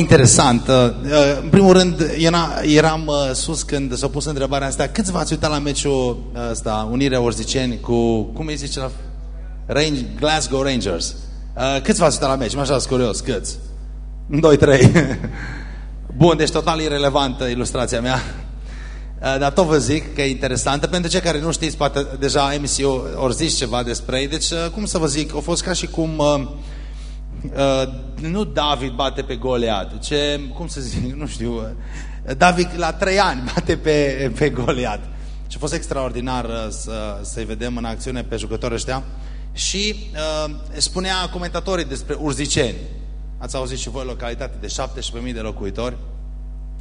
Interesant. Uh, în primul rând, eram uh, sus când s-a pus întrebarea asta. Câți v-ați uitat la meciul ăsta, Unirea Orziceni cu, cum îi zice la Range, Glasgow Rangers? Uh, câți v-ați uitat la meci? Mă așa curios, câți? 2-3. Bun, deci total irrelevantă ilustrația mea. Dar tot vă zic că e interesantă. Pentru cei care nu știți, poate deja MCU ori zis ceva despre ei. Deci, cum să vă zic, a fost ca și cum... Uh, Uh, nu David bate pe Goliat, ce, cum să zic, nu știu, uh, David la trei ani bate pe, pe Goliat. Și a fost extraordinar uh, să, să-i vedem în acțiune pe jucătorii ăștia. Și uh, spunea comentatorii despre urziceni. Ați auzit și voi localitate de 17.000 de locuitori.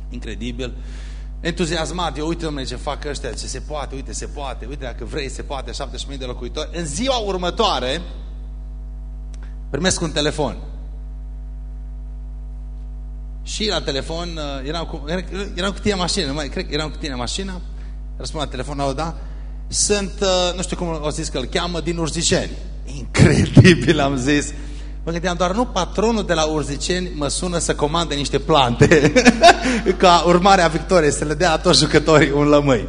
Incredibil. Entuziasmat, eu uite domnule ce fac ăștia, ce se poate, uite se poate, uite dacă vrei se poate, 17.000 de locuitori. În ziua următoare, primesc un telefon. Și la telefon, uh, eram cu, eram cu tine în mașină, mai, cred că eram cu tine în mașină, răspund la telefon, au da, sunt, uh, nu știu cum o zis că îl cheamă, din Urziceni. Incredibil, am zis. Mă gândeam, doar nu patronul de la Urziceni mă sună să comande niște plante ca urmare a victoriei, să le dea la toți jucătorii un lămâi.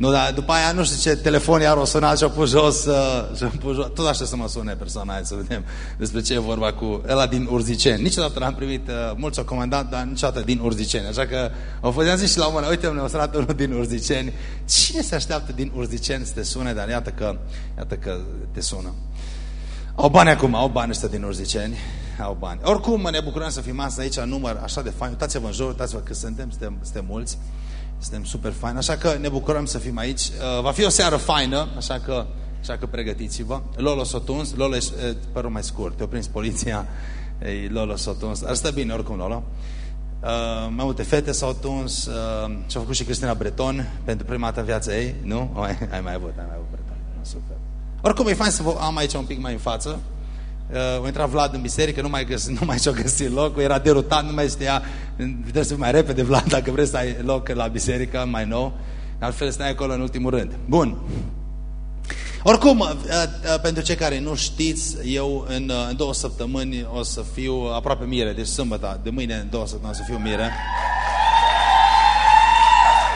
Nu, dar după aia nu știu ce telefon iar o sunat și-a pus jos, uh, pus jos. Tot așa să mă sune persoana aia, să vedem despre ce e vorba cu ăla din Urziceni. Niciodată n-am primit, uh, mulți au comandat, dar niciodată din Urziceni. Așa că au fost, am zis și la mână, uite, ne-a sunat unul din Urziceni. Cine se așteaptă din Urziceni să te sune, dar iată că, iată că te sună. Au bani acum, au bani ăștia din Urziceni, au bani. Oricum, ne bucurăm să fim astăzi aici, număr așa de fain. Uitați-vă în jur, uitați-vă că suntem, suntem, suntem mulți. Suntem super fain, așa că ne bucurăm să fim aici. Uh, va fi o seară faină, așa că, așa că pregătiți-vă. Lolo s-a tuns, Lolo e părul mai scurt, te-a prins poliția, ei, Lolo s-a tuns. Ar stă bine oricum, Lolo. Uh, mai multe fete s-au tuns uh, și-a făcut și Cristina Breton pentru prima dată în viața ei, nu? O, ai, ai mai avut, ai mai avut Breton. Super. Oricum e fain să vă am aici un pic mai în față. Uh, a intrat Vlad în biserică, nu mai, găs, nu mai și-a găsit locul, era derutat, nu mai știa, trebuie să fii mai repede, Vlad, dacă vrei să ai loc la biserică, mai nou, altfel stai acolo în ultimul rând. Bun. Oricum, uh, uh, pentru cei care nu știți, eu în, uh, în două săptămâni o să fiu aproape mire, deci sâmbătă, de mâine în două săptămâni o să fiu mire.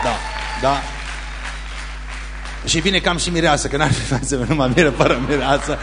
Da, da. Și bine că am și mireasă, că n-ar fi fain să numai mire fără mireasă.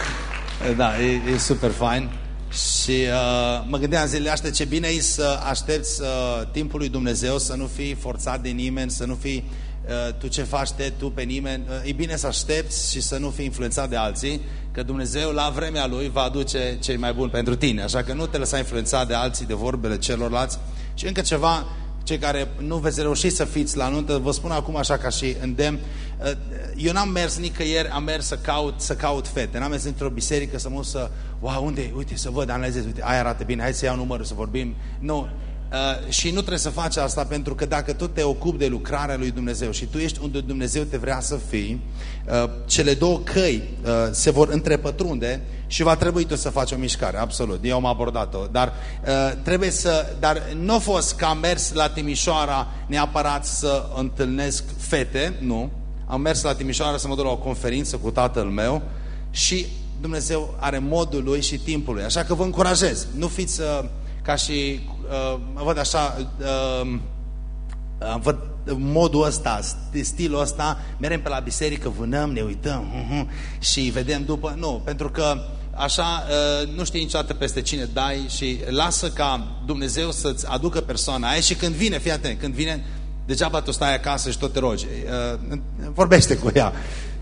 Da, e, e super fain. Și uh, mă gândeam zilele astea ce bine e să aștepți uh, timpul lui Dumnezeu, să nu fii forțat de nimeni, să nu fii uh, tu ce faci te, tu pe nimeni. Uh, e bine să aștepți și să nu fii influențat de alții, că Dumnezeu la vremea Lui va aduce cei mai buni pentru tine. Așa că nu te lăsa influențat de alții, de vorbele celorlalți. Și încă ceva, cei care nu veți reuși să fiți la nuntă, vă spun acum așa ca și îndemn, uh, eu n-am mers nicăieri, am mers să caut, să caut fete, n-am mers într-o biserică să mă să, wow, unde, uite, să văd, analizez, uite, aia arată bine, hai să iau numărul, să vorbim. Nu, Uh, și nu trebuie să faci asta pentru că dacă tu te ocupi de lucrarea lui Dumnezeu și tu ești unde Dumnezeu te vrea să fii, uh, cele două căi uh, se vor întrepătrunde și va trebui tu să faci o mișcare, absolut. Eu am abordat-o, dar uh, trebuie să, dar nu a fost ca am mers la Timișoara neapărat să întâlnesc fete, nu. Am mers la Timișoara să mă duc la o conferință cu tatăl meu și Dumnezeu are modul lui și timpul lui. Așa că vă încurajez. Nu fiți uh, ca și, uh, văd așa, uh, văd modul ăsta, stilul ăsta, merem pe la biserică, vânăm, ne uităm uh -huh, și vedem după. Nu, pentru că așa uh, nu știi niciodată peste cine dai și lasă ca Dumnezeu să-ți aducă persoana aia și când vine, fii atent, când vine, degeaba tu stai acasă și tot te rogi. Uh, vorbește cu ea.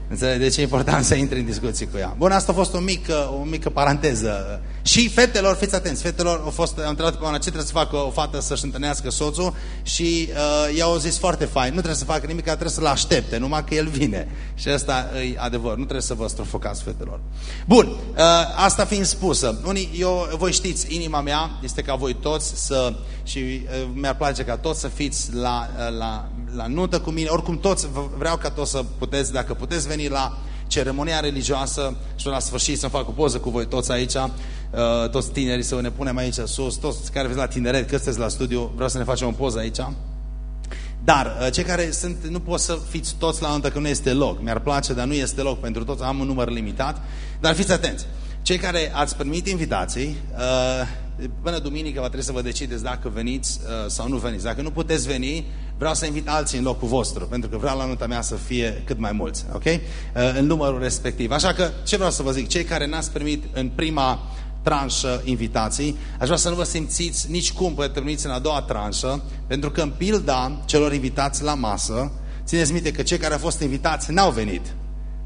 Înțelegi? Deci e important să intri în discuții cu ea. Bun, asta a fost o mică, o mică paranteză. Și fetelor, fiți atenți, fetelor au fost, am întrebat pe oameni ce trebuie să facă o fată să-și întâlnească soțul și uh, i-au zis foarte fain, nu trebuie să facă nimic, trebuie să-l aștepte, numai că el vine. Și asta e adevăr, nu trebuie să vă strofocați fetelor. Bun, uh, asta fiind spusă, unii, eu, voi știți, inima mea este ca voi toți să, și uh, mi-ar place ca toți să fiți la, uh, la, la nuntă cu mine, oricum toți vreau ca toți să puteți, dacă puteți veni la ceremonia religioasă și la sfârșit să fac o poză cu voi toți aici, uh, toți tinerii, să ne punem aici sus, toți care veți la tineret, că sunteți la studiu, vreau să ne facem o poză aici. Dar uh, cei care sunt, nu pot să fiți toți la nuntă că nu este loc. Mi-ar place, dar nu este loc pentru toți, am un număr limitat. Dar fiți atenți. Cei care ați primit invitații, uh, până duminică va trebui să vă decideți dacă veniți uh, sau nu veniți. Dacă nu puteți veni, vreau să invit alții în locul vostru, pentru că vreau la nunta mea să fie cât mai mulți, ok? Uh, în numărul respectiv. Așa că, ce vreau să vă zic? Cei care n-ați primit în prima tranșă invitații, aș vrea să nu vă simțiți nici cum până terminiți în a doua tranșă, pentru că în pilda celor invitați la masă, țineți minte că cei care au fost invitați n-au venit.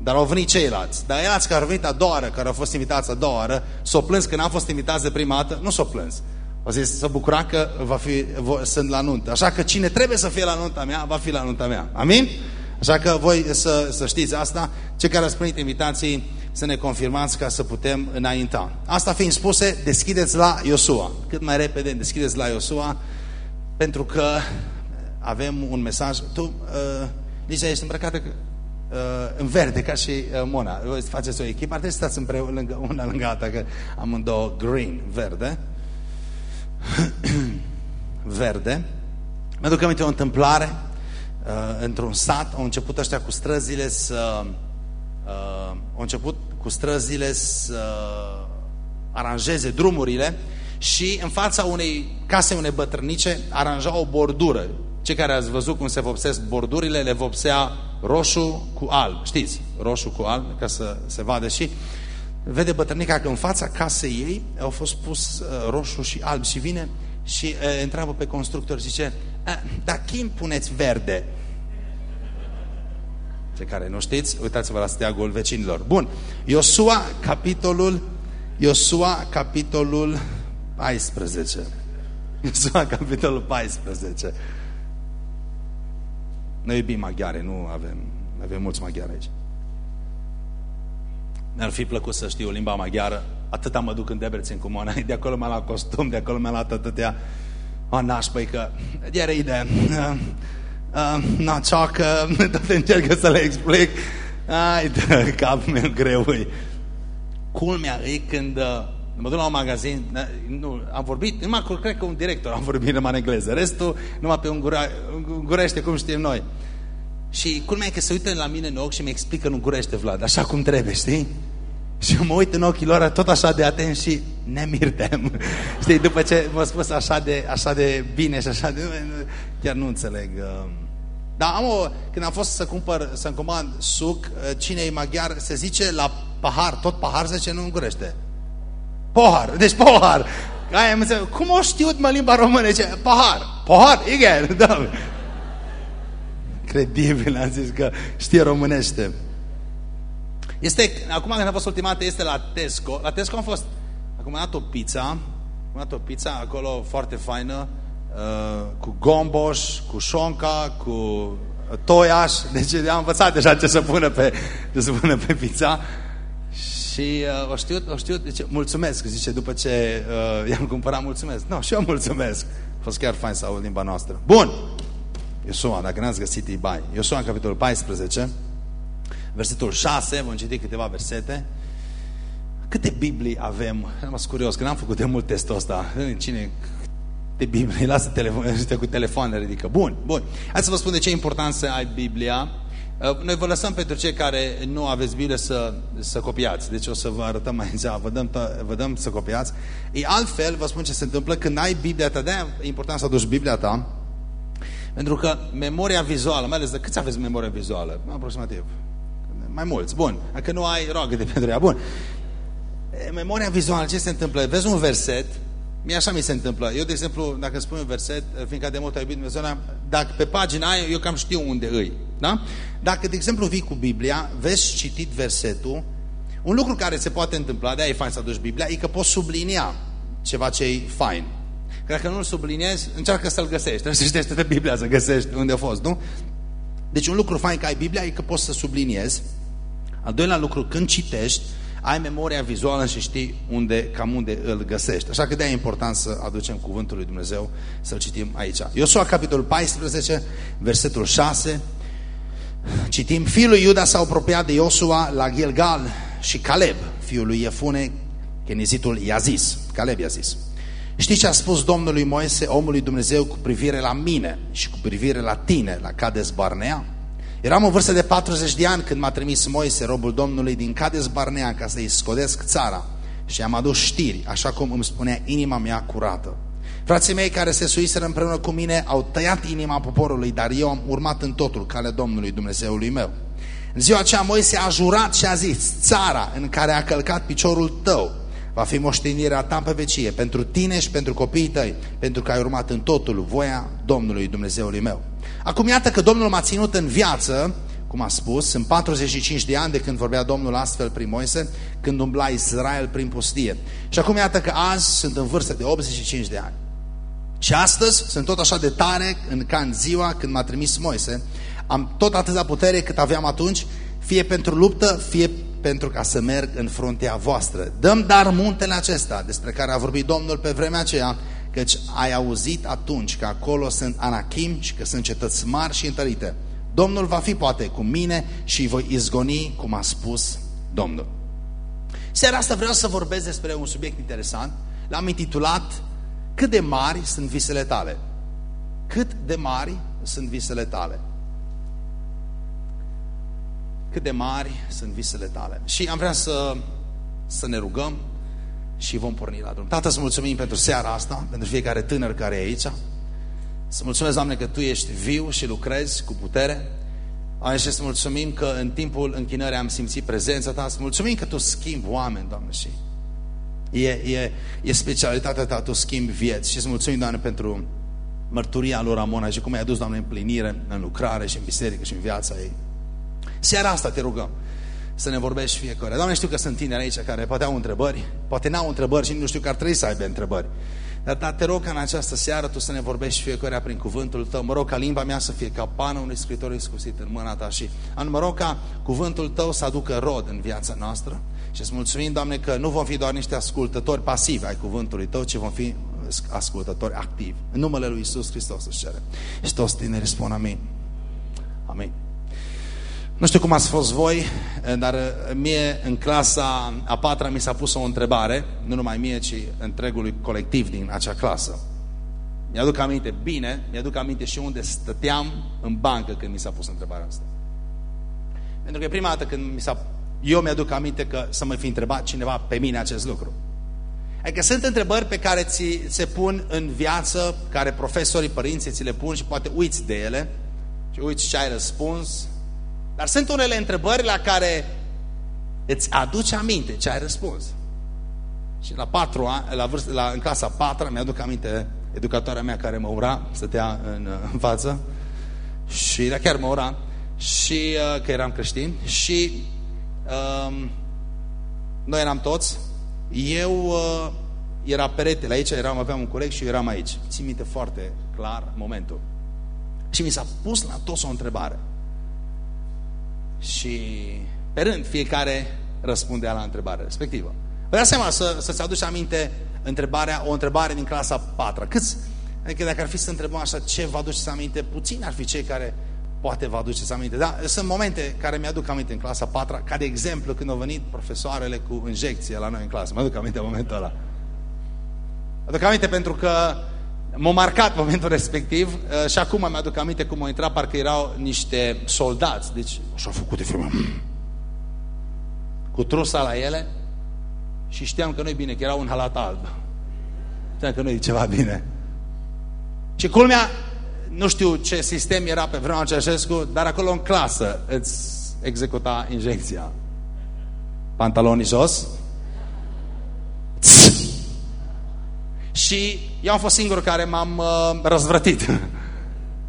Dar au venit ceilalți. Dar ceilalți care au venit a doua oară, care au fost invitați a doua oară, s-au plâns că n-au fost invitați de prima dată, nu s-au plâns. O zis să bucura că va fi, sunt la nuntă. Așa că cine trebuie să fie la nunta mea, va fi la nunta mea. Amin? Așa că voi să, să știți asta, cei care ați primit invitații, să ne confirmați ca să putem înainta. Asta fiind spuse, deschideți la Iosua. Cât mai repede deschideți la Iosua, pentru că avem un mesaj. Tu, uh, Lisa, ești îmbrăcată uh, în verde, ca și uh, Mona. Voi faceți o echipă, ar trebui să stați împreună, lângă, una lângă alta, că amândouă green, verde. verde. Mi-aduc aminte o întâmplare uh, într-un sat, au început ăștia cu străzile să uh, au început cu străzile să aranjeze drumurile și în fața unei case, unei bătrânice, aranja o bordură. Cei care ați văzut cum se vopsesc bordurile, le vopsea roșu cu alb. Știți? Roșu cu alb, ca să se vadă și vede bătrânica că în fața casei ei au fost pus uh, roșu și alb și vine și uh, întreabă pe constructor, zice, dar cum puneți verde? Cei care nu știți, uitați-vă la steagul vecinilor. Bun, Iosua, capitolul, Iosua, capitolul 14. Iosua, capitolul 14. Noi iubim maghiare, nu avem, avem mulți maghiari aici. Mi-ar fi plăcut să știu limba maghiară. Atâta mă duc în Debrecen cu Mona. De acolo mi-a luat costum, de acolo mi-a luat atâtea... O, nașpăi că... Iar idee. Uh, uh, na, ceacă, tot încerc să le explic. Ai, dă, capul meu greu e. Culmea e când uh, mă duc la un magazin, nu, am vorbit, numai cred că un director am vorbit numai în engleză, restul numai pe ungura, ungurește, cum știm noi. Și culmea e că se uită la mine în ochi și mi explică în ungurește, Vlad, așa cum trebuie, știi? Și mă uit în ochii lor tot așa de atent și ne mirtem. Știi, după ce m-a spus așa de, așa de bine și așa de... Chiar nu înțeleg. Uh. Dar am o, când am fost să cumpăr, să-mi comand suc, uh, cine e maghiar, se zice la pahar, tot pahar se zice, nu îngurește. Pohar, deci pohar. Aia am înțeleg. Cum o știut mă limba română? Ce? Pahar. Pohar, igen, da. Credibil, am zis că știe românește. Este, acum când am fost ultima dată, este la Tesco. La Tesco am fost, acum am dat o pizza, am dat o pizza acolo foarte faină, uh, cu gomboș, cu șonca, cu toiaș. Deci am învățat deja ce să pună pe, ce să pună pe pizza. Și uh, o știu, o știu, deci, mulțumesc, zice, după ce uh, i-am cumpărat, mulțumesc. Nu, no, și eu mulțumesc. A fost chiar fain să aud limba noastră. Bun! Iosua, dacă n-ați găsit, e bai. Iosua, în capitolul 14, versetul 6, vom citi câteva versete. Câte Biblii avem? Am curios, că n-am făcut de mult testul ăsta. Cine de Biblie, lasă telefon, cu telefoane ridică. Bun, bun. Hai să vă spun de ce e important să ai Biblia. Uh, noi vă lăsăm pentru cei care nu aveți Biblie să, să copiați. Deci o să vă arătăm aici, vă dăm, vă dăm să copiați. E altfel, vă spun ce se întâmplă, când ai Biblia ta, de e important să aduci Biblia ta, pentru că memoria vizuală, mai ales de câți aveți memoria vizuală? Aproximativ. Mai mulți. Bun. Dacă nu ai, roagă de pentru ea. Bun. Memoria vizuală, ce se întâmplă? Vezi un verset, Mie așa mi se întâmplă. Eu, de exemplu, dacă spun un verset, fiindcă de mult ai iubit Dumnezeu, dacă pe pagina aia, eu cam știu unde îi. Da? Dacă, de exemplu, vii cu Biblia, vezi citit versetul, un lucru care se poate întâmpla, de-aia e fain să aduci Biblia, e că poți sublinia ceva ce e fain. Că dacă nu-l subliniezi, încearcă să-l găsești. Trebuie să citești de Biblia să găsești unde a fost, nu? Deci un lucru fain că ai Biblia e că poți să subliniezi. Al doilea lucru, când citești, ai memoria vizuală și știi unde, cam unde îl găsești. Așa că de-aia e important să aducem cuvântul lui Dumnezeu, să-l citim aici. Iosua, capitolul 14, versetul 6, citim, fiul lui Iuda s-a apropiat de Iosua la Gilgal și Caleb, fiul lui Iefune, chenizitul i-a zis, Caleb i-a zis, Știi ce a spus Domnului Moise, omului Dumnezeu, cu privire la mine și cu privire la tine, la Cades Barnea? Eram în vârstă de 40 de ani când m-a trimis Moise, robul Domnului, din Cades Barnea ca să-i scodesc țara și am adus știri, așa cum îmi spunea inima mea curată. Frații mei care se suiseră împreună cu mine au tăiat inima poporului, dar eu am urmat în totul calea Domnului Dumnezeului meu. În ziua aceea Moise a jurat și a zis, țara în care a călcat piciorul tău va fi moștenirea ta pe vecie, pentru tine și pentru copiii tăi, pentru că ai urmat în totul voia Domnului Dumnezeului meu. Acum iată că Domnul m-a ținut în viață, cum a spus, sunt 45 de ani de când vorbea Domnul astfel prin Moise, când umbla Israel prin pustie. Și acum iată că azi sunt în vârstă de 85 de ani. Și astăzi sunt tot așa de tare în, ca în ziua când m-a trimis Moise. Am tot atâta putere cât aveam atunci, fie pentru luptă, fie pentru ca să merg în fruntea voastră. Dăm dar muntele acesta, despre care a vorbit Domnul pe vremea aceea, căci ai auzit atunci că acolo sunt anachim și că sunt cetăți mari și întărite. Domnul va fi poate cu mine și voi izgoni, cum a spus Domnul. Seara asta vreau să vorbesc despre un subiect interesant. L-am intitulat cât de mari sunt visele tale? Cât de mari sunt visele tale? Cât de mari sunt visele tale? Și am vrea să, să ne rugăm și vom porni la drum. Tată, să mulțumim pentru seara asta, pentru fiecare tânăr care e aici. Să mulțumesc, Doamne, că Tu ești viu și lucrezi cu putere. Doamne, și să mulțumim că în timpul închinării am simțit prezența Ta. Să mulțumim că Tu schimbi oameni, Doamne, și E, e, e specialitatea ta, tu schimbi vieți. Și să mulțumim, Doamne, pentru mărturia lor Ramona și cum ai adus, Doamne, în plinire, în lucrare și în biserică și în viața ei. Seara asta te rugăm să ne vorbești fiecare. Doamne, știu că sunt tineri aici care poate au întrebări, poate n-au întrebări și nu știu că ar trebui să aibă întrebări. Dar, dar te rog ca în această seară tu să ne vorbești fiecare prin cuvântul tău. Mă rog ca limba mea să fie ca pană unui scritor iscusit în mâna ta și mă rog ca cuvântul tău să aducă rod în viața noastră. Și îți mulțumim, Doamne, că nu vom fi doar niște ascultători pasivi ai cuvântului Tău, ci vom fi ascultători activi. În numele Lui Isus Hristos își cere. Și toți tinerii spun amin. Amin. Nu știu cum ați fost voi, dar mie în clasa a patra mi s-a pus o întrebare, nu numai mie, ci întregului colectiv din acea clasă. Mi-aduc aminte bine, mi-aduc aminte și unde stăteam în bancă când mi s-a pus întrebarea asta. Pentru că prima dată când mi s-a eu mi-aduc aminte că să mă fi întrebat cineva pe mine acest lucru. Adică sunt întrebări pe care ți se pun în viață, care profesorii, părinții ți le pun și poate uiți de ele și uiți ce ai răspuns. Dar sunt unele întrebări la care îți aduce aminte ce ai răspuns. Și la patru ani, la vârstă, la, în clasa patra, mi-aduc aminte educatoarea mea care mă ura, stătea în, în față și chiar mă ura și uh, că eram creștin și Um, noi eram toți. Eu uh, era peretele aici, eram, aveam un coleg și eu eram aici. Țin minte foarte clar momentul. Și mi s-a pus la toți o întrebare. Și pe rând fiecare răspundea la întrebarea respectivă. Vă dați seama să, să-ți aduci aminte întrebarea, o întrebare din clasa 4. Câți? Adică dacă ar fi să întrebăm așa ce vă aduceți aminte, puțin ar fi cei care Poate vă aduceți aminte. Da, sunt momente care mi-aduc aminte în clasa 4 ca de exemplu când au venit profesoarele cu injecție la noi în clasă. Mă aduc aminte momentul ăla. Aduc aminte pentru că m-a marcat momentul respectiv uh, și acum mi-aduc aminte cum au intrat, parcă erau niște soldați. Deci, așa au făcut de firmă. Cu trusa la ele și știam că nu-i bine, că era un halat alb. Știam că nu-i ceva bine. Și culmea, nu știu ce sistem era pe vremea Ceașescu, dar acolo în clasă îți executa injecția. Pantalonii jos. Tss. Și eu am fost singur care m-am uh, răzvrătit.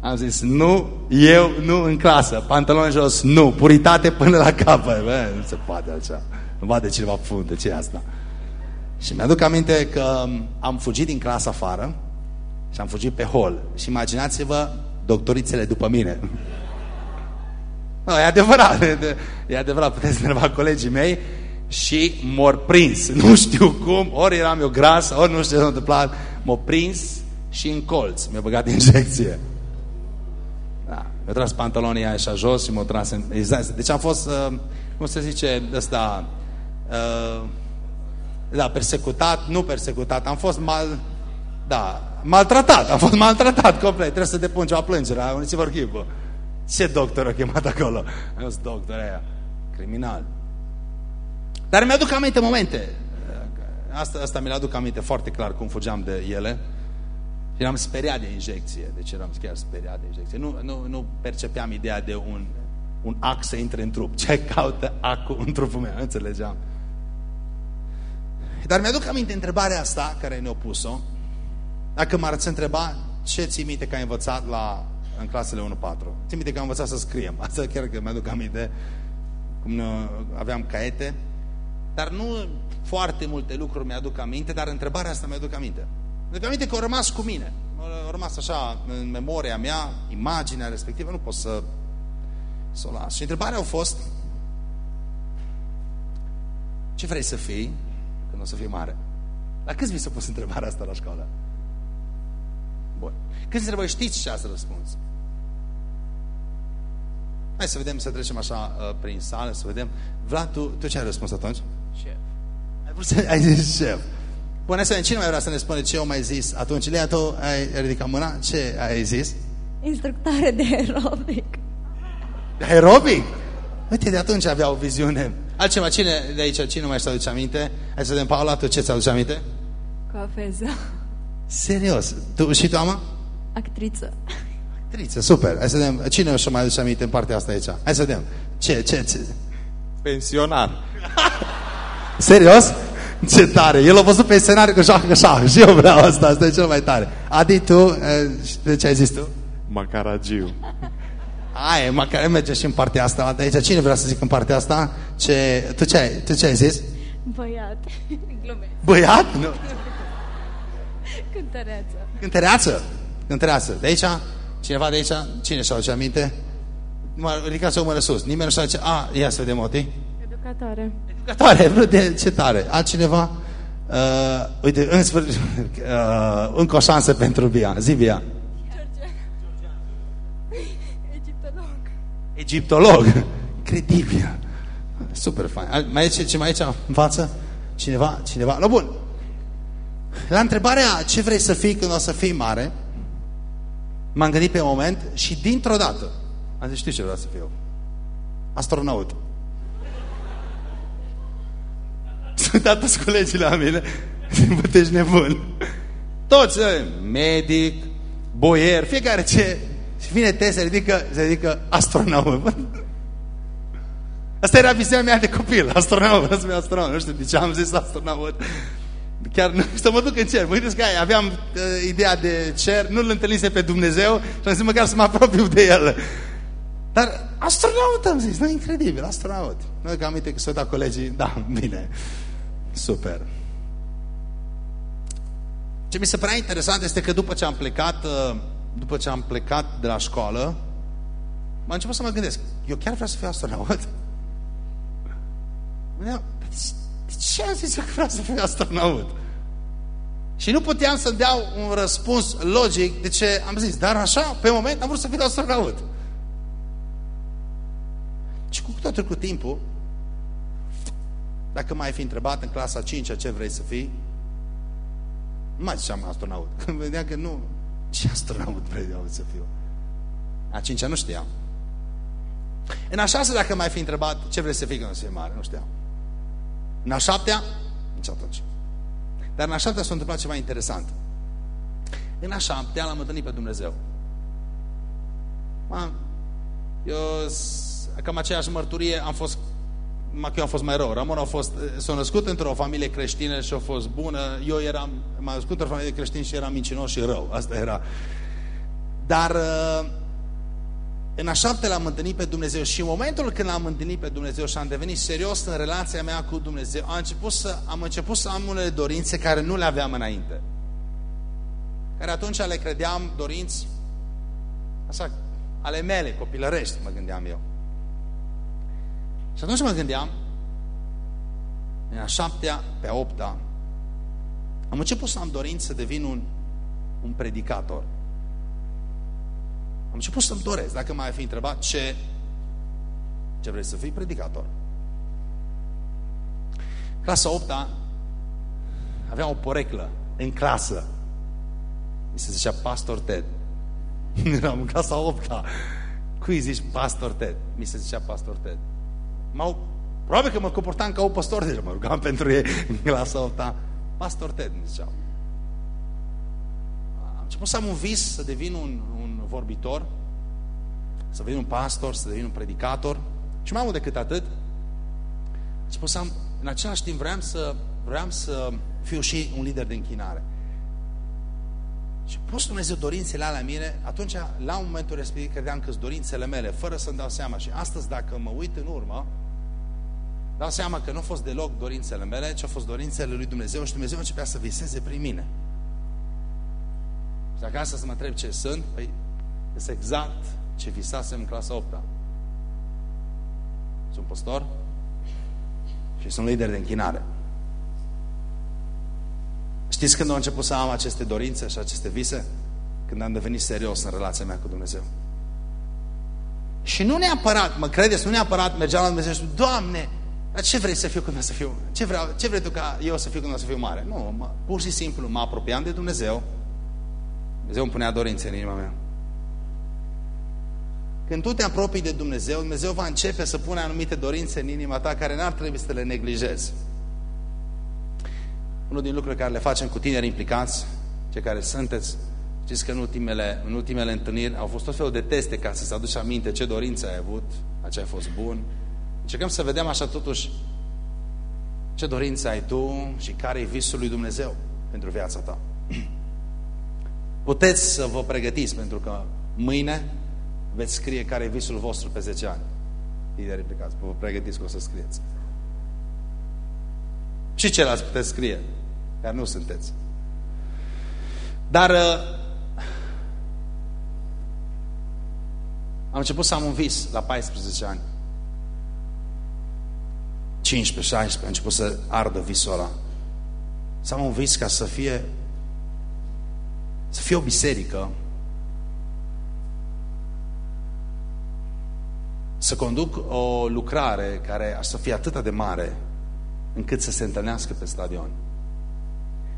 Am zis, nu, eu nu în clasă. Pantaloni jos, nu. Puritate până la capăt. Bă, nu se poate așa. Nu bate cineva fundă, ce e asta? Și mi-aduc aminte că am fugit din clasă afară și am fugit pe hol. Și imaginați-vă doctorițele după mine. No, e adevărat, e adevărat, puteți întreba colegii mei și m-au prins. Nu știu cum, ori eram eu gras, ori nu știu ce s-a întâmplat. M-au prins și în colț. Mi-a băgat injecție. Da. Mi-a tras pantalonii așa jos și m-au tras în... Deci am fost, uh, cum se zice, ăsta... Uh, da, persecutat, nu persecutat. Am fost mal... Da, maltratat, am fost maltratat complet. Trebuie să depun ceva plângere, uniți-vă arhivă. Ce doctor a chemat acolo? Am doctor aia, criminal. Dar mi-aduc aminte momente. asta, asta mi-l aduc aminte foarte clar cum fugeam de ele. Și eram speriat de injecție, deci eram chiar speriat de injecție. Nu, nu, nu percepeam ideea de un, un ac să intre în trup. Ce caută acul în trupul meu? Înțelegeam. Dar mi-aduc aminte întrebarea asta care ne-a pus-o. Dacă m-ar întreba ce ții minte că ai învățat la, în clasele 1-4? Ții minte că am învățat să scriem. Asta chiar că mi-aduc aminte cum aveam caiete. Dar nu foarte multe lucruri mi-aduc aminte, dar întrebarea asta mi-aduc aminte. Mi-aduc aminte că au rămas cu mine. Au rămas așa în memoria mea, imaginea respectivă, nu pot să, să o las. Și întrebarea a fost ce vrei să fii când o să fii mare? La câți vi s-a pus întrebarea asta la școală? Bun. Câți dintre voi știți ce ați răspuns? Hai să vedem, să trecem așa uh, prin sală, să vedem. Vlad, tu, tu ce ai răspuns atunci? Șef. Ai, vrut să, ai zis șef. Bun, hai să vedem, cine mai vrea să ne spune ce eu mai zis atunci? Lea, tu ai ridicat mâna? Ce ai zis? Instructare de aerobic. De aerobic? Uite, de atunci avea o viziune. Altceva, cine de aici, cine mai să-ți aduce aminte? Hai să vedem, Paula, tu ce ți-aduce aminte? Coafeză. Serios? Tu, și tu, Ama? Actriță. Actriță, super. Hai să vedem, cine o să mai aduce aminte în partea asta aici? Hai să vedem. Ce, ce, ce? Pensionar. Serios? Ce tare! El a văzut pensionar că joacă așa și eu vreau asta, asta e cel mai tare. Adi, tu, de ce ai zis tu? Macaragiu. Aia, măcar merge și în partea asta. De aici, cine vrea să zic în partea asta? Ce, tu, ce ai, tu ce ai zis? Băiat. Glumesc. Băiat? Nu. Cântăreață. Cântăreață? Cântăreață. De aici? Cineva de aici? Cine și-a aduce aminte? Ridicați o mână sus. Nimeni nu și-a A, ia să vedem, Oti. Educatoare. Educatoare, de ce tare. Altcineva? Uh, uite, în sfârșit, uh, încă o șansă pentru Bia. Zi, Bia. Egiptolog. Egiptolog. Incredibil. Super fain. Mai e ce, ce mai aici în față? Cineva? Cineva? No, bun. La întrebarea ce vrei să fii când o să fii mare, m-am gândit pe moment și dintr-o dată am zis, știi ce vreau să fiu? Astronaut. Sunt atâți colegii la mine, bătești nebun. Toți, medic, boier, fiecare ce și vine te, se ridică, se ridică astronaut. Asta era viziunea mea de copil, astronaut, vreau să fiu astronaut. Nu știu de ce am zis astronaut. Chiar nu, să mă duc în cer. Mă gândesc că aveam uh, ideea de cer, nu-L întâlnise pe Dumnezeu și am zis măcar să mă apropiu de El. Dar astronaut am zis, nu, incredibil, astronaut. Nu că am aminte că s-au dat colegii, da, bine, super. Ce mi se părea interesant este că după ce am plecat, uh, după ce am plecat de la școală, m-am început să mă gândesc, eu chiar vreau să fiu astronaut? Mă de ce am zis eu că vreau să fiu astronaut? Și nu puteam să dau un răspuns logic de ce am zis, dar așa, pe moment, am vrut să fiu astronaut. Și cu tot cu timpul, dacă mai fi întrebat în clasa 5 ce vrei să fii, nu mai ziceam astronaut. Când vedea că nu, ce astronaut vrei eu să fiu? A cincea nu știam. În a șasea, dacă mai fi întrebat ce vrei să fii când o să fii mare, nu știam. În a șaptea, nici atunci. Dar în a șaptea s-a întâmplat ceva interesant. În a șaptea l-am întâlnit pe Dumnezeu. Am, eu, cam aceeași mărturie, am fost, numai că eu am fost mai rău. Ramon a fost, s-a născut într-o familie creștină și a fost bună. Eu eram, m-am născut într-o familie creștină și eram mincinos și rău. Asta era. Dar uh, în a șapte l-am întâlnit pe Dumnezeu și în momentul când l-am întâlnit pe Dumnezeu și am devenit serios în relația mea cu Dumnezeu, am început să, am început să am unele dorințe care nu le aveam înainte. Care atunci le credeam dorinți așa, ale mele, copilărești, mă gândeam eu. Și atunci mă gândeam, în a șaptea, pe a opta, am început să am dorință să devin un, un predicator. Am început să-mi doresc, dacă mai fi întrebat, ce, ce vrei să fii? Predicator. Clasa 8 -a, avea o poreclă în clasă. Mi se zicea Pastor Ted. Eram în clasa 8 -a. Cui zici Pastor Ted? Mi se zicea Pastor Ted. M-au, probabil că mă comportam ca un pastor, deja mă rugam pentru ei în clasa 8 -a. Pastor Ted, îmi ziceau. Am început să am un vis să devin un, un vorbitor, să devin un pastor, să devin un predicator și mai mult decât atât, am început să am, în același timp vreau să, vreau să fiu și un lider de închinare. Și pus Dumnezeu dorințele alea mine, atunci, la un momentul respectiv, credeam că sunt dorințele mele, fără să-mi dau seama. Și astăzi, dacă mă uit în urmă, dau seama că nu au fost deloc dorințele mele, ci au fost dorințele lui Dumnezeu și Dumnezeu începea să viseze prin mine. Și dacă astăzi mă întreb ce sunt, păi este exact ce visasem în clasa 8 -a. Sunt pastor și sunt lider de închinare. Știți când am început să am aceste dorințe și aceste vise? Când am devenit serios în relația mea cu Dumnezeu. Și nu neapărat, mă credeți, nu neapărat mergeam la Dumnezeu și spun, Doamne, dar ce vrei să fiu când o să fiu? Ce, vreau, ce vrei tu ca eu să fiu când o să fiu mare? Nu, mă, pur și simplu mă apropiam de Dumnezeu. Dumnezeu îmi punea dorințe în inima mea. Când tu te apropii de Dumnezeu, Dumnezeu va începe să pune anumite dorințe în inima ta care n-ar trebui să le neglijezi. Unul din lucrurile care le facem cu tineri implicați, cei care sunteți, știți că în ultimele, în ultimele întâlniri au fost tot felul de teste ca să-ți aduci aminte ce dorințe ai avut, ce ai fost bun. Încercăm să vedem așa totuși ce dorințe ai tu și care e visul lui Dumnezeu pentru viața ta. Puteți să vă pregătiți pentru că mâine veți scrie care e visul vostru pe 10 ani. Tineri implicați, vă pregătiți că o să scrieți. Și ceilalți puteți scrie, dar nu sunteți. Dar uh, am început să am un vis la 14 ani. 15, 16, am început să ardă visul ăla. Să am un vis ca să fie să fie o biserică să conduc o lucrare care să fie atât de mare încât să se întâlnească pe stadion.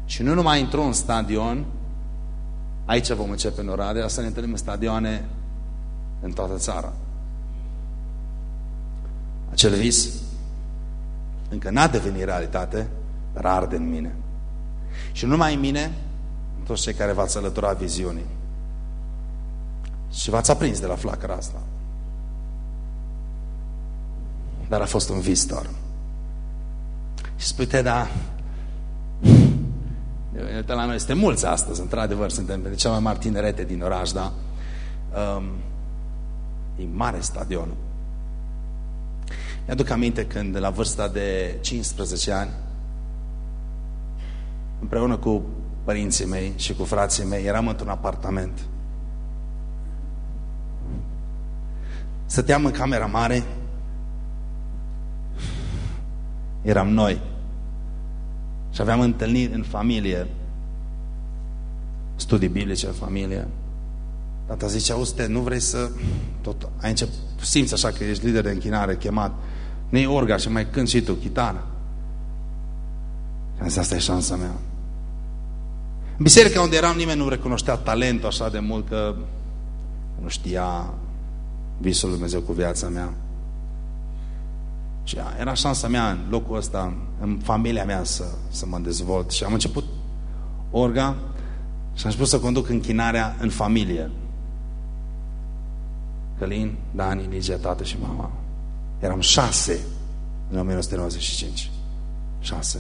Și nu numai într-un stadion, aici vom începe în Oradea, să ne întâlnim în stadioane în toată țara. Acel vis încă n-a devenit realitate, dar arde în mine. Și nu numai în mine, în toți cei care v-ați alăturat viziunii. Și v-ați aprins de la flacăra asta. Dar a fost un vis doar. Și spui, te, da, Uite, la noi este mulți astăzi, într-adevăr, suntem de cea mai mare tinerete din oraș, da? Um, e mare stadion. Mi-aduc aminte când, la vârsta de 15 ani, împreună cu părinții mei și cu frații mei, eram într-un apartament. Stăteam în camera mare, eram noi. Și aveam întâlniri în familie, studii biblice în familie. Tata zice, auzi, te, nu vrei să... Tot, ai început, simți așa că ești lider de închinare, chemat. Nu e orga și mai cânti și tu, chitară. Și am zis, asta e șansa mea. În biserica unde eram, nimeni nu recunoștea talentul așa de mult că nu știa visul lui Dumnezeu cu viața mea. Și era șansa mea în locul ăsta, în familia mea să, să mă dezvolt. Și am început orga și am început să conduc închinarea în familie. Călin, Dani, Ligia, tată și mama. Eram șase în 1995. Șase.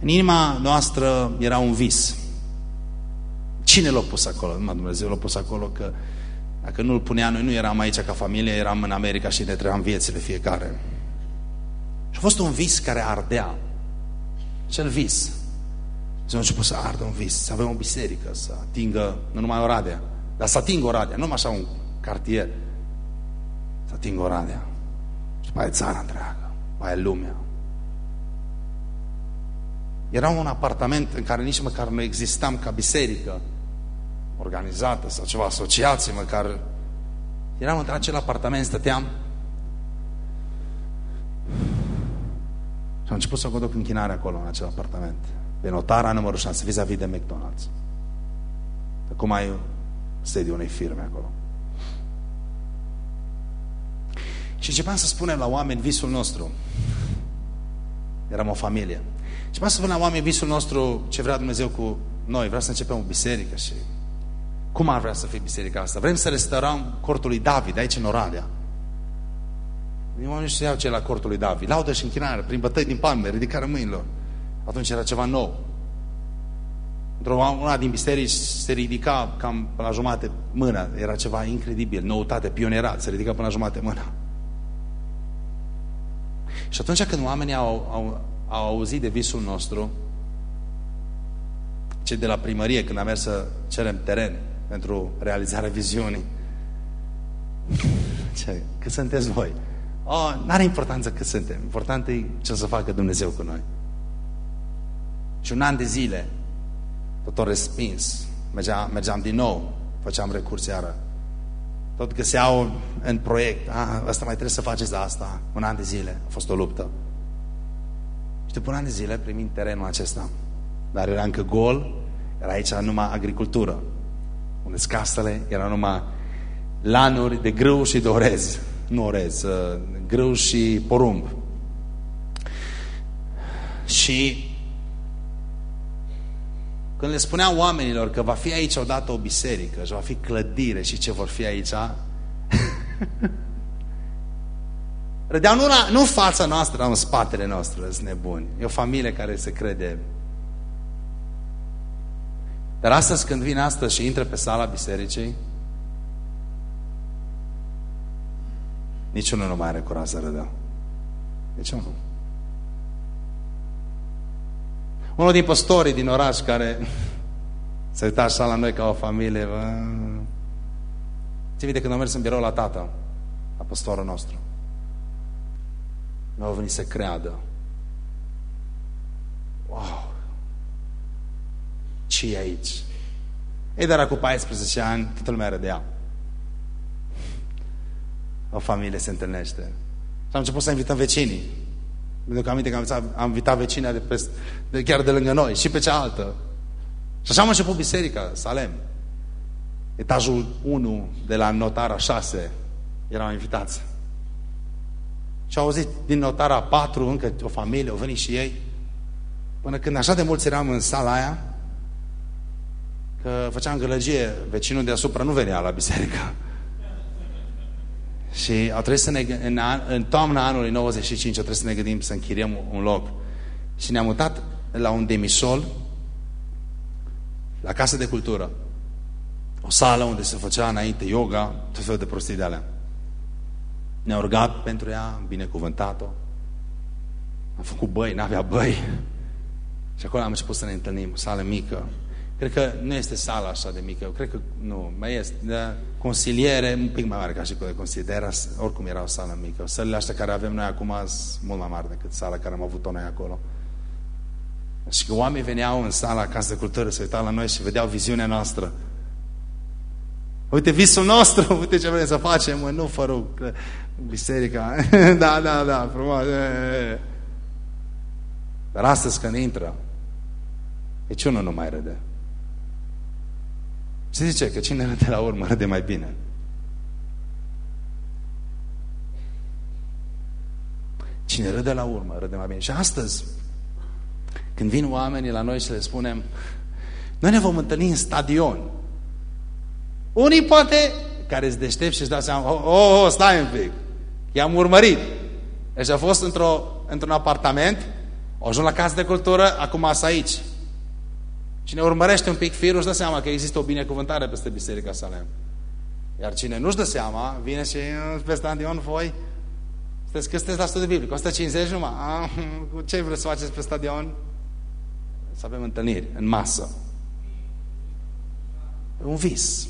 În inima noastră era un vis. Cine l-a pus acolo? Numai Dumnezeu l-a pus acolo că dacă nu-l punea, noi nu eram aici ca familie, eram în America și ne trăiam viețile fiecare. Și a fost un vis care ardea. Cel vis. Să nu început să ardă un vis, să avem o biserică, să atingă nu numai Oradea, dar să atingă Oradea, nu numai așa un cartier, să atingă Oradea. Și mai e țara întreagă, mai e lumea. Era un apartament în care nici măcar nu existam ca biserică organizată sau ceva, asociație măcar. Eram într acel apartament, stăteam și am început să conduc închinare acolo, în acel apartament. Pe notara numărul 6, vis-a-vis de McDonald's. Acum ai sediul unei firme acolo. Și începeam să spunem la oameni visul nostru. Eram o familie. Și mai să spun la oameni visul nostru, ce vrea Dumnezeu cu noi. Vrea să începem o biserică și cum ar vrea să fie biserica asta? Vrem să restaurăm cortul lui David aici în Oradea. Oamenii nu iau ce la cortul lui David. Laudă și închinare, prin bătăi din palme, ridicarea mâinilor. Atunci era ceva nou. Într-o una din biserici se ridica cam până la jumate mâna. Era ceva incredibil, noutate, pionerat. Se ridica până la jumate mâna. Și atunci când oamenii au, au, au auzit de visul nostru, cei de la primărie, când am mers să cerem teren pentru realizarea viziunii, ce, cât sunteți voi? Oh, n-are importanță cât suntem. Important e ce o să facă Dumnezeu cu noi. Și un an de zile, tot o respins. Mergeam, mergeam din nou, făceam recurs iară. Tot găseau în proiect, ah, asta mai trebuie să faceți asta. Un an de zile, a fost o luptă. Și după un an de zile primim terenul acesta. Dar era încă gol, era aici numai agricultură. Unde casele, era numai lanuri de grâu și de orez. Nu orez, uh, grâu și porumb. Și când le spuneam oamenilor că va fi aici odată o biserică și va fi clădire și ce vor fi aici, râdeau nu, la, nu în fața noastră, dar în spatele nostru, sunt nebuni. E o familie care se crede. Dar astăzi când vin astăzi și intră pe sala bisericii, niciunul nu mai are curaj să râdă. Niciunul. Unul din păstorii din oraș care se uita așa la noi ca o familie, bă... Ți minte când am mers în birou la tata, la păstorul nostru. Nu au venit să creadă. Wow! ce e aici? Ei, dar cu 14 ani, toată lumea râdea. O familie se întâlnește. Și am început să invităm vecinii. Pentru că aminte că am, am invitat vecina de, pe, de chiar de lângă noi și pe cealaltă. Și așa am început biserica, Salem. Etajul 1 de la notara 6 erau invitați. Și au auzit din notara 4 încă o familie, au venit și ei. Până când așa de mulți eram în sala aia, că făceam gălăgie, vecinul deasupra nu venea la biserică. Și au trebuit să ne, în, an, în toamna anului 95 au trebuit să ne gândim să închiriem un loc. Și ne-am mutat la un demisol, la casă de cultură. O sală unde se făcea înainte yoga, tot felul de prostii de alea. Ne-au rugat pentru ea, am binecuvântat-o. Am făcut băi, n-avea băi. Și acolo am început să ne întâlnim, o sală mică, Cred că nu este sala așa de mică, eu cred că nu, mai este, de consiliere, un pic mai mare ca și cu de consiliere, era, oricum era o sală mică. Sălile astea care avem noi acum sunt mult mai mari decât sala care am avut-o noi acolo. Și că oamenii veneau în sala Casă de Cultură, să uitau la noi și vedeau viziunea noastră. Uite visul nostru, uite ce vrem să facem, mă, nu fără biserica. da, da, da, frumos. Dar astăzi când intră, ce unul nu mai râde. Se zice că cine râde la urmă râde mai bine. Cine râde la urmă râde mai bine. Și astăzi, când vin oamenii la noi și le spunem noi ne vom întâlni în stadion. Unii poate, care îți deștept și își dau seama, oh, oh, oh stai un pic, i-am urmărit. Deci a fost într-un într, apartament, au ajuns la casă de cultură, acum asta aici. Cine urmărește un pic firul își dă seama că există o binecuvântare peste Biserica Salem. Iar cine nu-și dă seama, vine și pe stadion voi, sunteți că sunteți la studiu biblic, 150 numai. Ah, ce vreți să faceți pe stadion? Să avem întâlniri în masă. Un vis.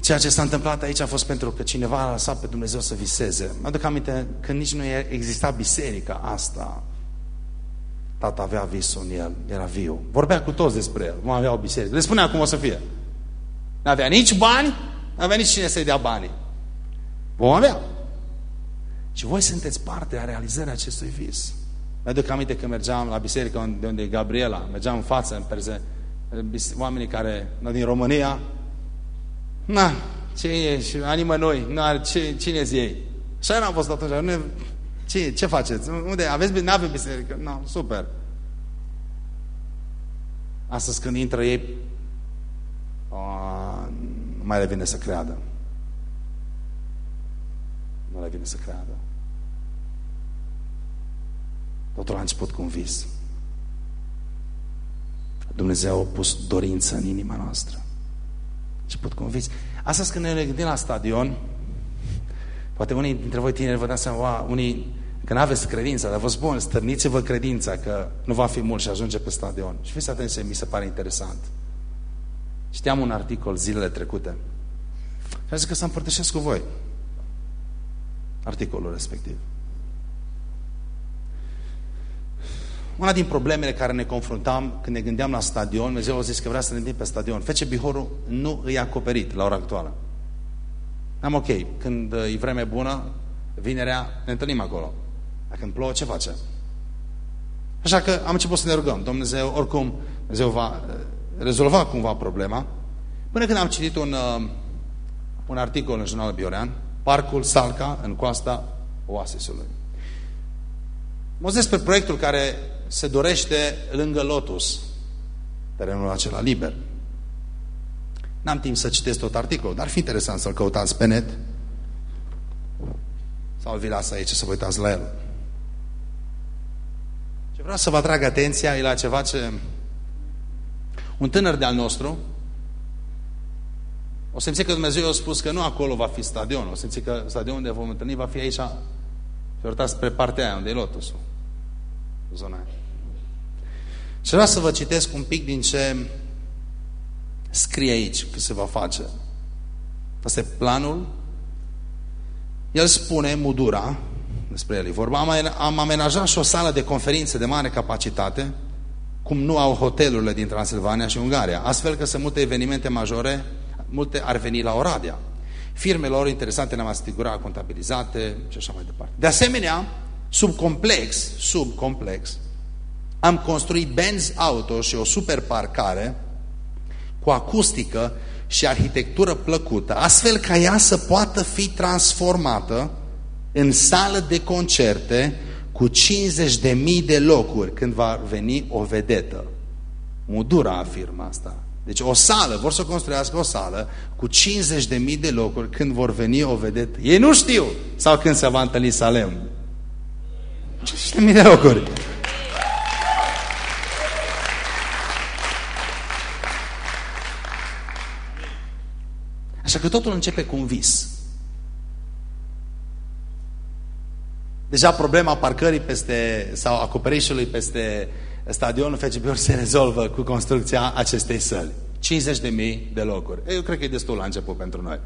Ceea ce s-a întâmplat aici a fost pentru că cineva a lăsat pe Dumnezeu să viseze. Mă aduc aminte când nici nu exista biserica asta Tata avea visul în el, era viu. Vorbea cu toți despre el, nu avea o biserică. Le spunea cum o să fie. Nu avea nici bani, nu avea nici cine să-i dea banii. Vom avea. Și voi sunteți parte a realizării acestui vis. Mă aduc aminte că mergeam la biserică de unde e Gabriela, mergeam în față, în perze, oamenii care, din România, na, ce e, și animă noi, na, ce, cine zi ei? Și n-am fost atunci, nu, Ce, ce faceți? Unde? Aveți, n-aveți biserică? No, super. Astăzi când intră ei, o, nu mai le vine să creadă. Nu le vine să creadă. Totul a început cu un vis. Dumnezeu a pus dorință în inima noastră. A început cu un vis. Astăzi când ne gândim la stadion, poate unii dintre voi tineri vă dați seama, unii că nu aveți credința, dar vă spun, stărniți-vă credința că nu va fi mult și ajunge pe stadion. Și fiți atenți, mi se pare interesant. Știam un articol zilele trecute și a zis că să împărtășesc cu voi articolul respectiv. Una din problemele care ne confruntam când ne gândeam la stadion, Dumnezeu a zis că vrea să ne gândim pe stadion. Fece Bihorul nu îi acoperit la ora actuală. Am ok, când e vreme bună, vinerea, ne întâlnim acolo. Dacă îmi plouă, ce facem? Așa că am început să ne rugăm. Dumnezeu, oricum, Dumnezeu va eh, rezolva cumva problema. Până când am citit un, uh, un articol în jurnalul Biorean, Parcul Salca, în coasta Oasisului. Mă despre proiectul care se dorește lângă Lotus, terenul acela liber. N-am timp să citesc tot articolul, dar ar fi interesant să-l căutați pe net sau vi las aici să vă uitați la el. Ce vreau să vă atrag atenția e la ceva ce un tânăr de-al nostru o simți că Dumnezeu a spus că nu acolo va fi stadion, o simți că stadionul unde vom întâlni va fi aici și spre partea aia unde e lotusul. Zona aia. Și vreau să vă citesc un pic din ce scrie aici că se va face. Asta e planul. El spune, Mudura, despre el e vorba, am, am amenajat și o sală de conferințe de mare capacitate, cum nu au hotelurile din Transilvania și Ungaria, astfel că sunt multe evenimente majore, multe ar veni la Oradea. Firmelor interesante ne-am asigurat contabilizate și așa mai departe. De asemenea, sub complex, sub complex, am construit Benz Auto și o super parcare cu acustică și arhitectură plăcută, astfel ca ea să poată fi transformată în sală de concerte cu 50.000 de mii de locuri când va veni o vedetă. Mudura afirmă asta. Deci o sală, vor să construiască o sală cu 50.000 de mii de locuri când vor veni o vedetă. Ei nu știu sau când se va întâlni Salem. 50.000 de mii de locuri. Așa că totul începe cu un vis. Deja problema parcării peste, sau acoperișului peste stadionul FCB se rezolvă cu construcția acestei săli. 50.000 de mii de locuri. Eu cred că e destul la început pentru noi.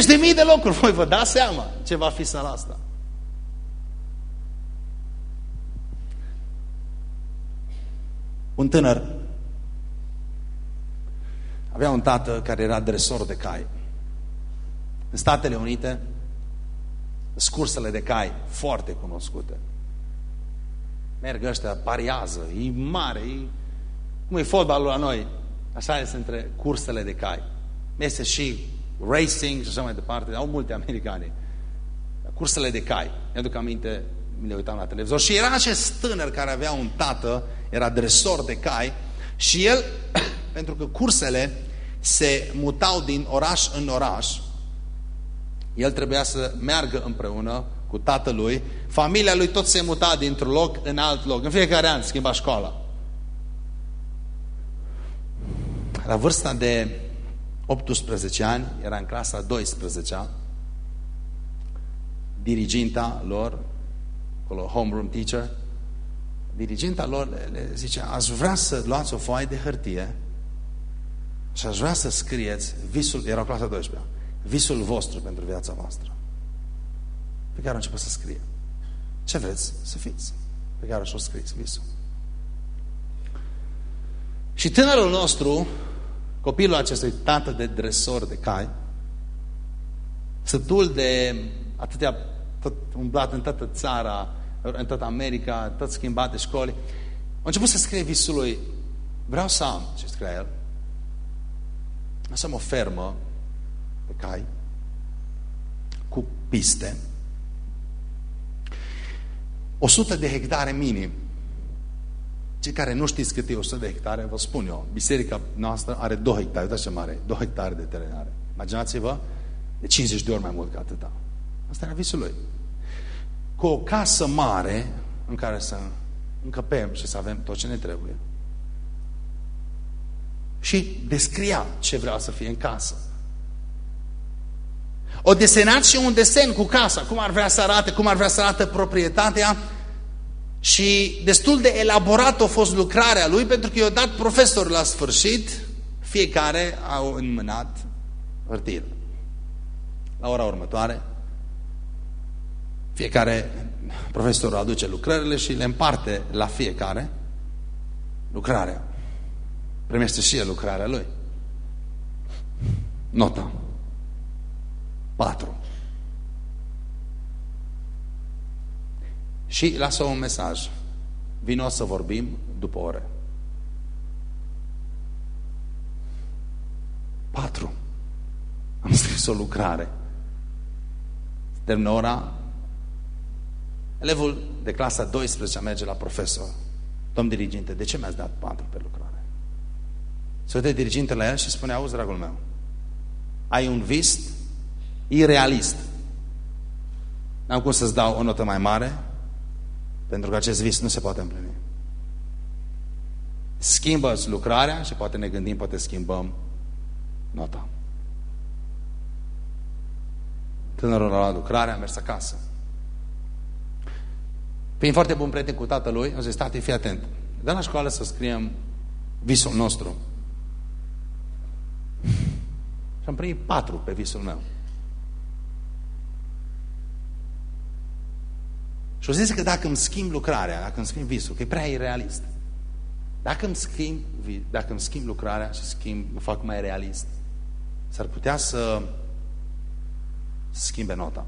50.000 de mii de locuri. Voi vă dați seama ce va fi sala asta. Un tânăr avea un tată care era dresor de cai. În Statele Unite, scursele de cai foarte cunoscute. Merg ăștia, pariază, e mare, e... cum e fotbalul la noi, așa este între cursele de cai. Este și racing și așa mai departe, au multe americani. Cursele de cai, mi-aduc aminte, mi le uitam la televizor. Și era acest tânăr care avea un tată, era dresor de cai și el, pentru că cursele se mutau din oraș în oraș, el trebuia să meargă împreună cu tatălui, familia lui tot se muta dintr-un loc în alt loc. În fiecare an schimba școala. La vârsta de 18 ani, era în clasa 12 -a, diriginta lor, acolo homeroom teacher, diriginta lor le, le zice, aș vrea să luați o foaie de hârtie și aș vrea să scrieți visul, era clasa 12 visul vostru pentru viața voastră. Pe care a început să scrie. Ce vreți să fiți? Pe care și-o scris visul. Și tânărul nostru, copilul acestui tată de dresor de cai, sătul de atâtea, tot umblat în toată țara, în toată America, tot schimbat de școli, a început să scrie visul lui, vreau să am, ce scria el, să am o fermă pe cai, cu piste. 100 de hectare minim. Cei care nu știți cât e 100 de hectare, vă spun eu, biserica noastră are 2 hectare, uitați ce mare, 2 hectare de teren are. Imaginați-vă, de 50 de ori mai mult ca atâta. Asta era visul lui. Cu o casă mare în care să încăpem și să avem tot ce ne trebuie. Și descria ce vrea să fie în casă. O desenat și un desen cu casa, cum ar vrea să arate, cum ar vrea să arate proprietatea și destul de elaborat a fost lucrarea lui pentru că i-a dat profesor la sfârșit, fiecare au înmânat hârtiile. La ora următoare, fiecare profesor aduce lucrările și le împarte la fiecare lucrarea. Primește și el lucrarea lui. Nota. 4. Și lasă un mesaj. Vino să vorbim după ore. 4. Am scris o lucrare. Termină ora. Elevul de clasa 12 merge la profesor. Domn diriginte, de ce mi-ați dat 4 pe lucrare? Se uite dirigintele la el și spune, auzi, dragul meu, ai un vis irealist. N-am cum să-ți dau o notă mai mare, pentru că acest vis nu se poate împlini. Schimbă-ți lucrarea și poate ne gândim, poate schimbăm nota. Tânărul a luat lucrarea, a mers acasă. Fiind foarte bun prieten cu tatălui, a zis, tati, fii atent. Dă la școală să scriem visul nostru. Și am primit patru pe visul meu. Și o zis că dacă îmi schimb lucrarea, dacă îmi schimb visul, că e prea irealist. Dacă îmi schimb, dacă îmi schimb lucrarea și schimb, mă fac mai realist, s-ar putea să schimbe nota.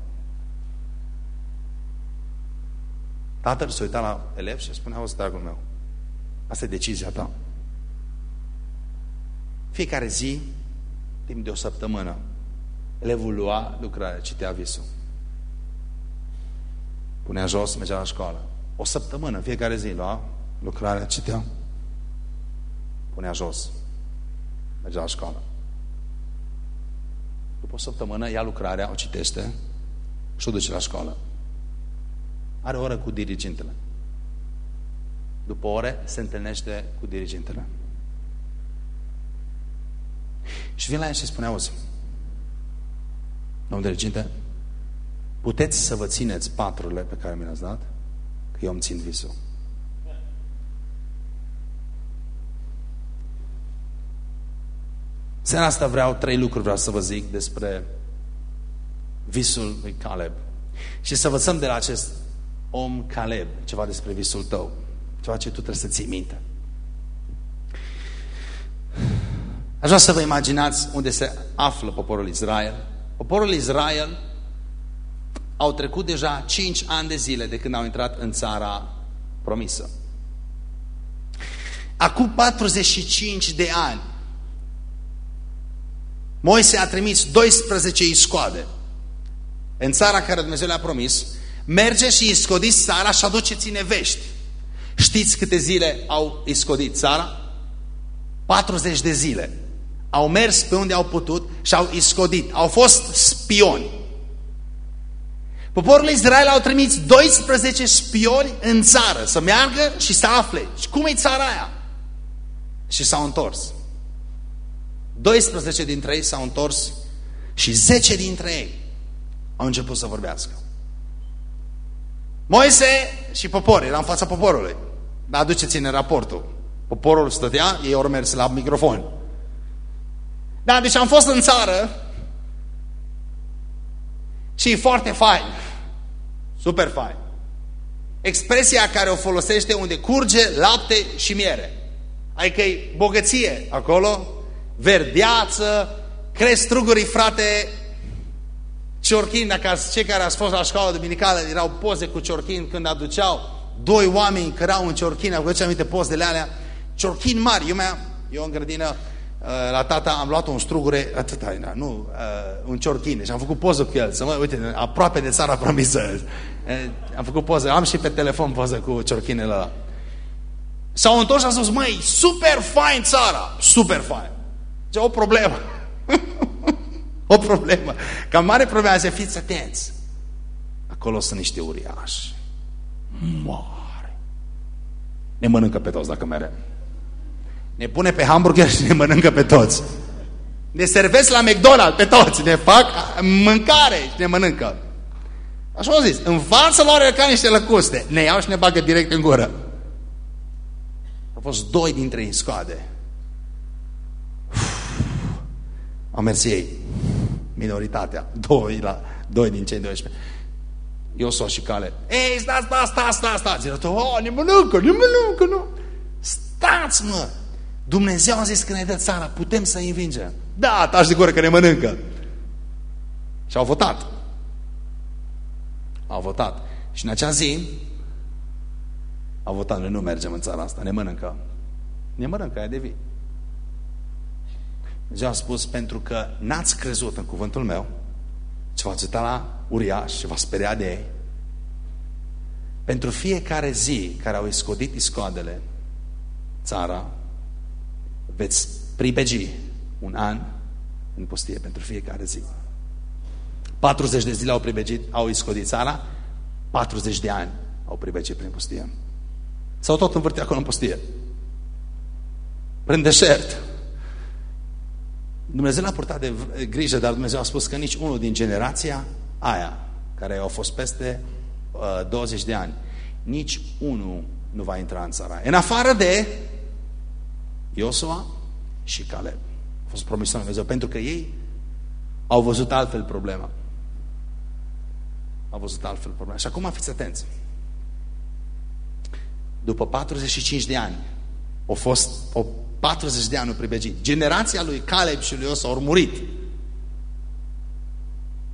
Tatăl se uita la elev și spunea, auzi, dragul meu, asta e decizia ta. Fiecare zi, timp de o săptămână, elevul lua lucrarea, citea visul. Punea jos, mergea la școală. O săptămână, fiecare zi, lua lucrarea, citea. Punea jos, mergea la școală. După o săptămână, ia lucrarea, o citește și o duce la școală. Are o oră cu dirigintele. După ore, se întâlnește cu dirigintele. Și vin la el și spune, auzi, domnul diriginte, puteți să vă țineți patrurile pe care mi le-ați dat? Că eu îmi țin visul. Seara asta vreau trei lucruri vreau să vă zic despre visul lui Caleb. Și să învățăm de la acest om Caleb ceva despre visul tău. Ceva ce tu trebuie să ții minte. Aș vrea să vă imaginați unde se află poporul Israel. Poporul Israel au trecut deja 5 ani de zile de când au intrat în țara promisă. Acum 45 de ani, Moise a trimis 12 iscoade în țara care Dumnezeu le-a promis, merge și iscodiți țara și aduceți-ne vești. Știți câte zile au iscodit țara? 40 de zile. Au mers pe unde au putut și au iscodit. Au fost spioni. Poporul Israel au trimis 12 spioni în țară să meargă și să afle și cum e țara aia. Și s-au întors. 12 dintre ei s-au întors și 10 dintre ei au început să vorbească. Moise și popor, era în fața poporului. Dar aduceți-ne raportul. Poporul stătea, ei au mers la microfon. Da, deci am fost în țară și e foarte fain. Super fain. Expresia care o folosește unde curge lapte și miere. Adică e bogăție acolo, verdeață, cresc strugurii, frate, ciorchin, dacă cei care ați fost la școală duminicală erau poze cu ciorchin când aduceau doi oameni cărau un ciorchin, vă aminte pozele alea, ciorchin mari, eu, mea, eu în grădină uh, la tata am luat un strugure, atâta, na, nu, uh, un ciorchine și am făcut poză cu el, să mă, uite, aproape de țara promisă. Uh, am făcut poză, am și pe telefon poză cu ciorchinele ăla. S-au întors și au spus, măi, super fain țara, super fain. Ce o problemă. o problemă. Ca mare problemă să fiți atenți. Acolo sunt niște uriași. Mare. Ne mănâncă pe toți dacă merem. Ne pune pe hamburger și ne mănâncă pe toți. Ne servesc la McDonald's pe toți. Ne fac mâncare și ne mănâncă. Așa au zis. În față lor ca niște lăcuste. Ne iau și ne bagă direct în gură. Au fost doi dintre ei scoade. Au mers ei. Minoritatea. Doi, la, doi din cei 12. Iosua și Cale. Ei, stați, stați, stați, stați, stați. Era tot, oh, ne mănâncă, ne mănâncă, nu. Stați, mă. Dumnezeu a zis că ne dă țara, putem să învingem. Da, tași de gură că ne mănâncă. Și au votat. Au votat. Și în acea zi au votat, noi nu mergem în țara asta, ne mănâncă. Ne mănâncă, aia de vii. Dumnezeu a spus, pentru că n-ați crezut în cuvântul meu, ce v-ați uitat la uriaș și v-a speriat de ei, pentru fiecare zi care au iscodit iscoadele țara, veți pribegi un an în pustie pentru fiecare zi. 40 de zile au pribegit, au iscodit țara, 40 de ani au pribegit prin pustie. S-au tot învârtit acolo în pustie. Prin deșert. Dumnezeu l-a purtat de grijă, dar Dumnezeu a spus că nici unul din generația aia, care au fost peste uh, 20 de ani, nici unul nu va intra în țara În afară de Iosua și Caleb. A fost promis Dumnezeu, pentru că ei au văzut altfel problema. Au văzut altfel problema. Și acum fiți atenți. După 45 de ani, au fost o 40 de ani pribegit. Generația lui Caleb și lui Iosua au murit.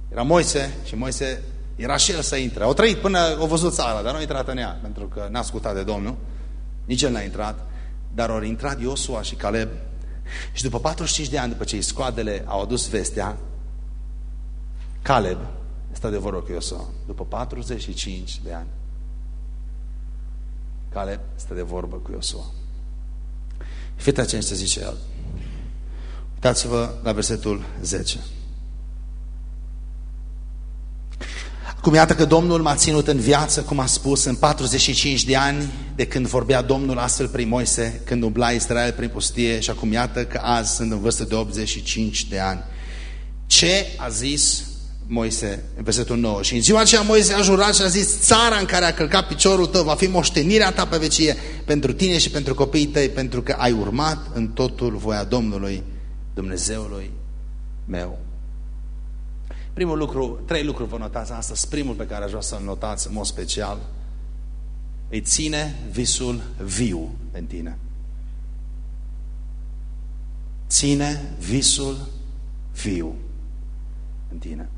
Era Moise și Moise era și el să intre. Au trăit până au văzut țara, dar nu a intrat în ea, pentru că n-a ascultat de Domnul. Nici el n-a intrat. Dar au intrat Iosua și Caleb. Și după 45 de ani, după ce scoadele au adus vestea, Caleb stă de vorbă cu Iosua. După 45 de ani, Caleb stă de vorbă cu Iosua. Fiți atenți ce zice el. Uitați-vă la versetul 10. Cum iată că Domnul m-a ținut în viață, cum a spus, în 45 de ani de când vorbea Domnul astfel prin Moise, când umbla Israel prin pustie și acum iată că azi sunt în vârstă de 85 de ani. Ce a zis Moise în versetul 9? Și în ziua aceea Moise a jurat și a zis, țara în care a călcat piciorul tău va fi moștenirea ta pe vecie pentru tine și pentru copiii tăi, pentru că ai urmat în totul voia Domnului, Dumnezeului meu. Primul lucru, trei lucruri vă notați astăzi. Primul pe care aș vrea să-l notați în mod special, îi ține visul viu în tine. Ține visul viu în tine.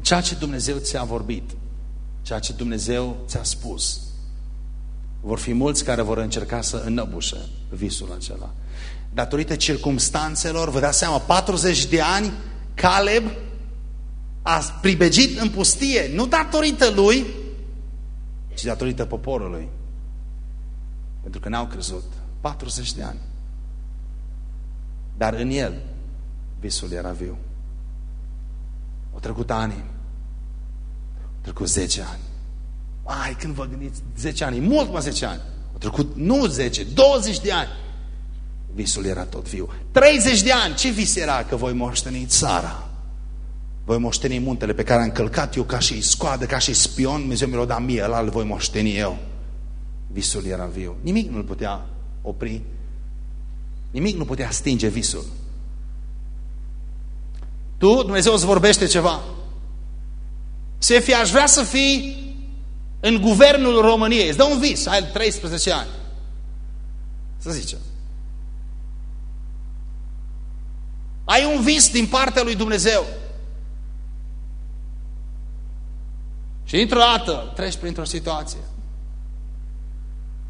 Ceea ce Dumnezeu ți-a vorbit, ceea ce Dumnezeu ți-a spus, vor fi mulți care vor încerca să înăbușe visul acela. Datorită circumstanțelor, vă dați seama, 40 de ani, Caleb a pribegit în pustie, nu datorită lui, ci datorită poporului. Pentru că n-au crezut. 40 de ani. Dar în el, visul era viu. Au trecut ani. Au trecut 10 ani. Ai, când vă gândiți, 10 ani, mult mai 10 ani. Au trecut, nu 10, 20 de ani. Visul era tot viu. 30 de ani, ce vis era? Că voi moșteni țara. Voi moșteni muntele pe care am călcat eu ca și scoadă, ca și spion. Dumnezeu mi l-a dat mie, ăla îl voi moșteni eu. Visul era viu. Nimic nu-l putea opri. Nimic nu putea stinge visul. Tu, Dumnezeu îți vorbește ceva. Sefi, aș vrea să fii în guvernul României, îți dă un vis, ai 13 ani. Să zicem. Ai un vis din partea lui Dumnezeu. Și Și dintr-o dată treci printr-o situație.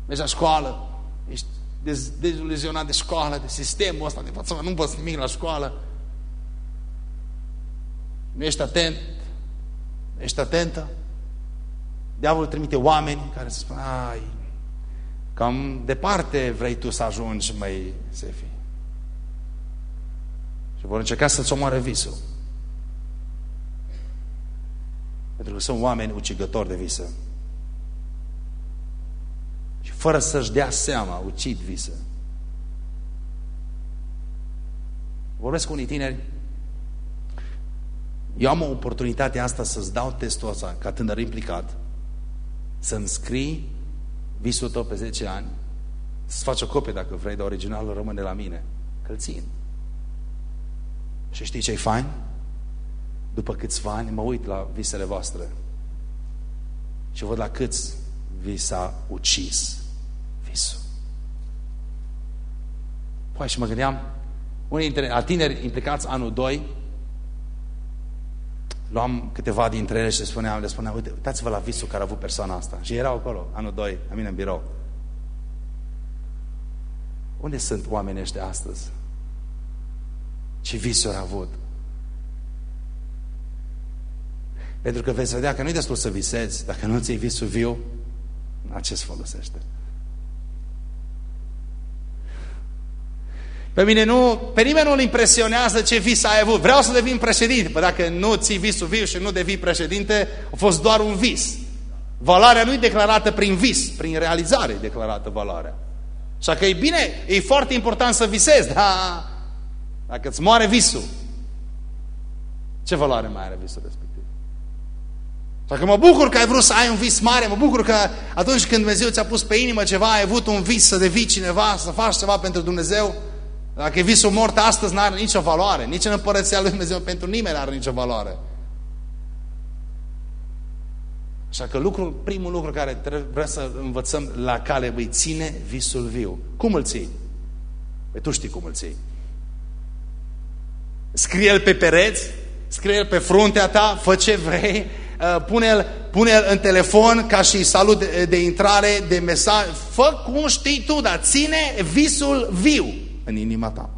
Mergi la școală, ești dez, deziluzionat de școală, de sistemul ăsta, de față, nu poți nimic la școală. Nu ești atent, ești atentă. Diavolul trimite oameni care să spună, ai, cam departe vrei tu să ajungi, mai Sefi. Și vor încerca să-ți omoare visul. Pentru că sunt oameni ucigători de visă. Și fără să-și dea seama, ucid visă. Vorbesc cu unii tineri. Eu am o oportunitate asta să-ți dau testul ăsta ca tânăr implicat, să-mi scrii visul tău pe 10 ani, să faci o copie dacă vrei, dar originalul rămâne la mine. Că-l țin. Și știi ce-i fain? După câțiva ani mă uit la visele voastre și văd la câți vi s-a ucis visul. Păi și mă gândeam, unii dintre tineri implicați anul 2, luam câteva dintre ele și le spuneam, le spuneam, uite, uitați-vă la visul care a avut persoana asta. Și erau acolo, anul 2, la mine în birou. Unde sunt oamenii ăștia astăzi? Ce visuri a avut? Pentru că veți vedea că nu e destul să visezi, dacă nu ți-ai visul viu, la ce se folosește? Pe mine nu, pe nimeni nu-l impresionează ce vis ai avut. Vreau să devin președinte. Păi dacă nu ții visul viu și nu devii președinte, a fost doar un vis. Valoarea nu e declarată prin vis, prin realizare e declarată valoarea. Așa că e bine, e foarte important să visezi, dar dacă îți moare visul, ce valoare mai are visul respectiv? Așa că mă bucur că ai vrut să ai un vis mare, mă bucur că atunci când Dumnezeu ți-a pus pe inimă ceva, ai avut un vis să devii cineva, să faci ceva pentru Dumnezeu. Dacă e visul mort astăzi, n-are nicio valoare. Nici în împărăția lui Dumnezeu pentru nimeni n-are nicio valoare. Așa că lucrul, primul lucru care trebuie să învățăm la cale, băi, ține visul viu. Cum îl ții? Păi tu știi cum îl ții. Scrie-l pe pereți, scrie-l pe fruntea ta, fă ce vrei, uh, pune-l pune în telefon ca și salut de, de intrare, de mesaj. Fă cum știi tu, dar ține visul viu în inima ta.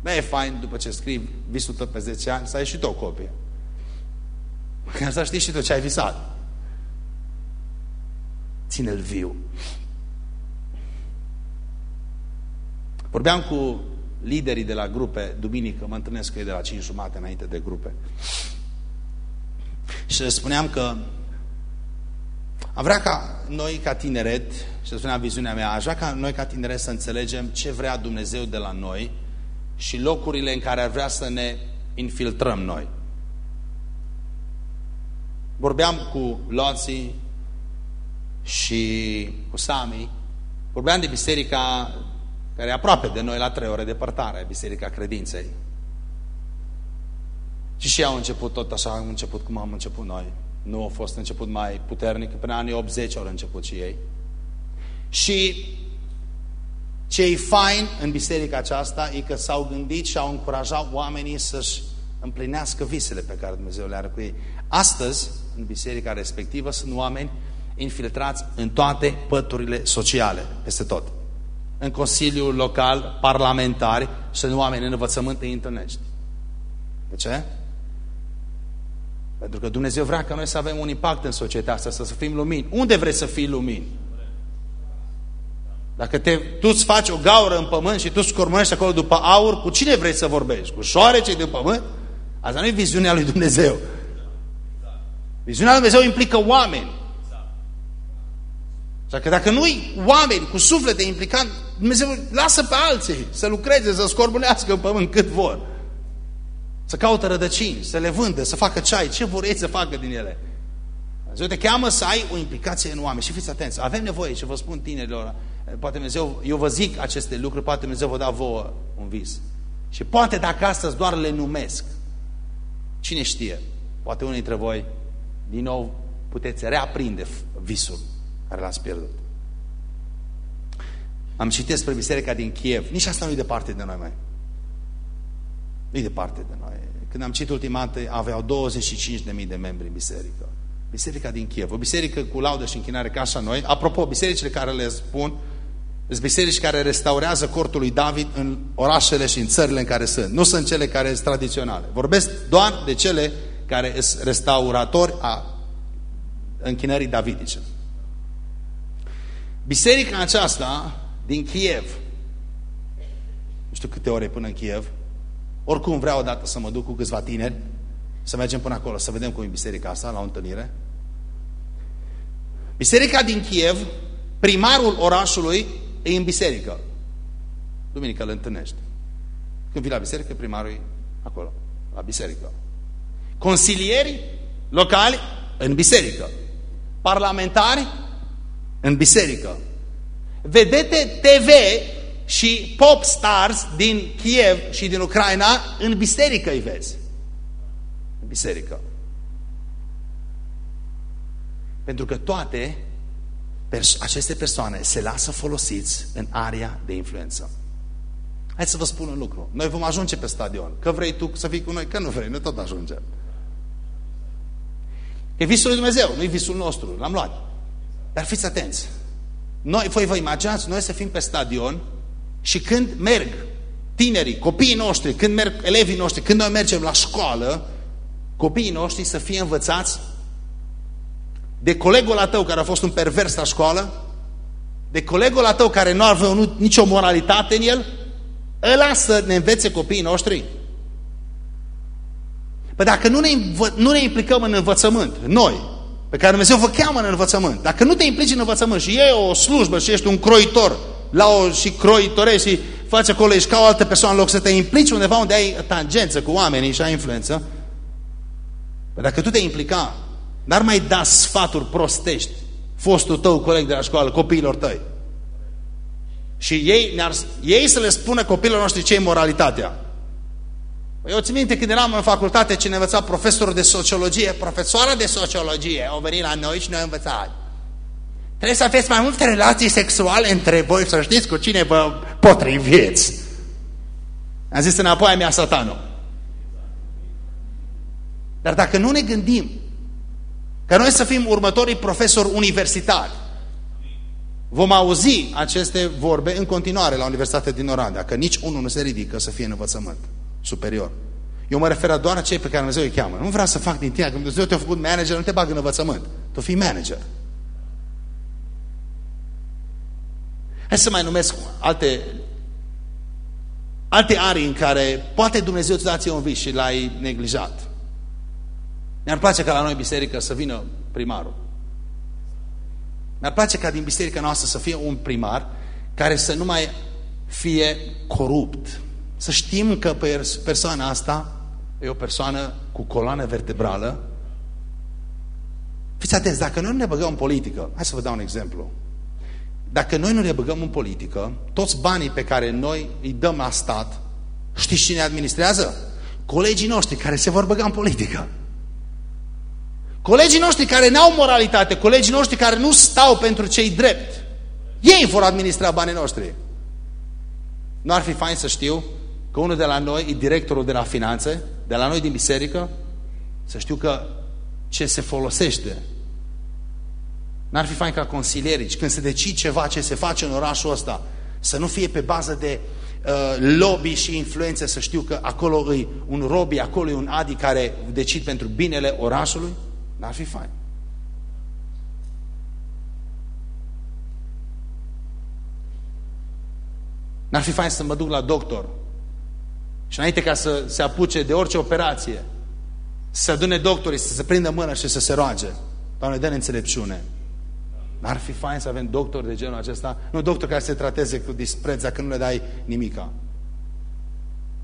Nu e fain după ce scrii visul tău pe 10 ani să ai și tu o copie. Ca să știi și tu ce ai visat. Ține-l viu. Vorbeam cu liderii de la grupe, duminică mă întâlnesc cu ei de la 5 jumate înainte de grupe. Și le spuneam că am vrea ca noi ca tineret, și să spuneam viziunea mea, aș vrea ca noi ca tineret să înțelegem ce vrea Dumnezeu de la noi și locurile în care ar vrea să ne infiltrăm noi. Vorbeam cu Loții și cu Sami, vorbeam de biserica care e aproape de noi la trei ore departare, Biserica Credinței. Și și au început tot așa, au început cum am început noi. Nu a fost început mai puternic, până anii 80 au început și ei. Și ce e fain în biserica aceasta e că s-au gândit și au încurajat oamenii să-și împlinească visele pe care Dumnezeu le are cu ei. Astăzi, în biserica respectivă, sunt oameni infiltrați în toate păturile sociale, peste tot. În Consiliul Local, parlamentari, sunt oameni în învățământ de internet. De ce? Pentru că Dumnezeu vrea ca noi să avem un impact în societatea asta, să fim lumini. Unde vrei să fii lumini? Dacă te, tu îți faci o gaură în pământ și tu scormonești acolo după aur, cu cine vrei să vorbești? Cu șoarecei din pământ? Asta nu e viziunea lui Dumnezeu. Viziunea lui Dumnezeu implică oameni. Așa că dacă nu-i oameni cu suflete implicat, Dumnezeu lasă pe alții să lucreze, să scorbunească în pământ cât vor. Să caută rădăcini, să le vândă, să facă ceai, ce vor ei să facă din ele. Dumnezeu te cheamă să ai o implicație în oameni și fiți atenți, avem nevoie, și vă spun tinerilor, poate Dumnezeu, eu vă zic aceste lucruri, poate Dumnezeu vă da vouă un vis. Și poate dacă astăzi doar le numesc, cine știe, poate unii dintre voi, din nou, puteți reaprinde visul care l-ați pierdut. Am citit despre biserica din Kiev, nici asta nu e departe de noi mai. Nu e departe de noi, când am citit ultima dată, aveau 25.000 de membri în biserică. Biserica din Kiev, o biserică cu laudă și închinare ca așa noi. Apropo, bisericile care le spun, sunt biserici care restaurează cortul lui David în orașele și în țările în care sunt. Nu sunt cele care sunt tradiționale. Vorbesc doar de cele care sunt restauratori a închinării davidice. Biserica aceasta din Kiev, nu știu câte ore până în Kiev, oricum vreau odată să mă duc cu câțiva tineri, să mergem până acolo, să vedem cum e biserica asta, la o întâlnire. Biserica din Kiev, primarul orașului e în biserică. Duminică îl întâlnești. Când vii la biserică, primarul e acolo, la biserică. Consilieri locali în biserică. Parlamentari în biserică. Vedete TV și pop stars din Kiev și din Ucraina în biserică îi vezi. În biserică. Pentru că toate pers aceste persoane se lasă folosiți în area de influență. Hai să vă spun un lucru. Noi vom ajunge pe stadion. Că vrei tu să fii cu noi, că nu vrei, noi tot ajungem. E visul lui Dumnezeu, nu e visul nostru, l-am luat. Dar fiți atenți. Noi, voi vă imaginați, noi să fim pe stadion și când merg tinerii, copiii noștri, când merg elevii noștri, când noi mergem la școală, copiii noștri să fie învățați de colegul la tău care a fost un pervers la școală, de colegul la tău care nu a avut nicio moralitate în el, ăla să ne învețe copiii noștri. Păi dacă nu ne, nu ne implicăm în învățământ, noi, pe care Dumnezeu vă cheamă în învățământ, dacă nu te implici în învățământ și e o slujbă și ești un croitor la o, și croitorești și faci acolo, ești ca o altă persoană, în loc să te implici undeva unde ai tangență cu oamenii și ai influență, păi dacă tu te implica, n-ar mai da sfaturi prostești fostul tău coleg de la școală, copiilor tăi. Și ei, ei să le spună copiilor noștri ce e moralitatea. Eu țin minte când eram în facultate ce ne învăța profesorul de sociologie, profesoara de sociologie, au venit la noi și noi învățat. Trebuie să aveți mai multe relații sexuale între voi, să știți cu cine vă potriviți. Am zis înapoi a mea satanul. Dar dacă nu ne gândim că noi să fim următorii profesori universitari, vom auzi aceste vorbe în continuare la Universitatea din Oradea, că nici unul nu se ridică să fie în învățământ superior. Eu mă refer doar la cei pe care Dumnezeu îi cheamă. Nu vreau să fac din tine, că Dumnezeu te-a făcut manager, nu te bag în învățământ. Tu fii manager. Hai să mai numesc alte, alte arii în care poate Dumnezeu îți dați un vis și l-ai neglijat. Mi-ar place ca la noi biserică să vină primarul. Mi-ar place ca din biserica noastră să fie un primar care să nu mai fie corupt. Să știm că persoana asta e o persoană cu coloană vertebrală. Fiți atenți, dacă noi nu ne băgăm în politică, hai să vă dau un exemplu. Dacă noi nu ne băgăm în politică, toți banii pe care noi îi dăm la stat, știți cine administrează? Colegii noștri care se vor băga în politică. Colegii noștri care n-au moralitate, colegii noștri care nu stau pentru cei drept, ei vor administra banii noștri. Nu ar fi fain să știu că unul de la noi e directorul de la finanțe, de la noi din biserică, să știu că ce se folosește. N-ar fi fain ca consilierii, când se decide ceva ce se face în orașul ăsta, să nu fie pe bază de uh, lobby și influențe, să știu că acolo e un Robi, acolo e un Adi care decid pentru binele orașului? N-ar fi fain. N-ar fi fain să mă duc la doctor și înainte ca să se apuce de orice operație, să adune doctorii, să se prindă mână și să se roage. Doamne, dă înțelepciune. N-ar fi fain să avem doctori de genul acesta? Nu doctor care se trateze cu dispreț dacă nu le dai nimica.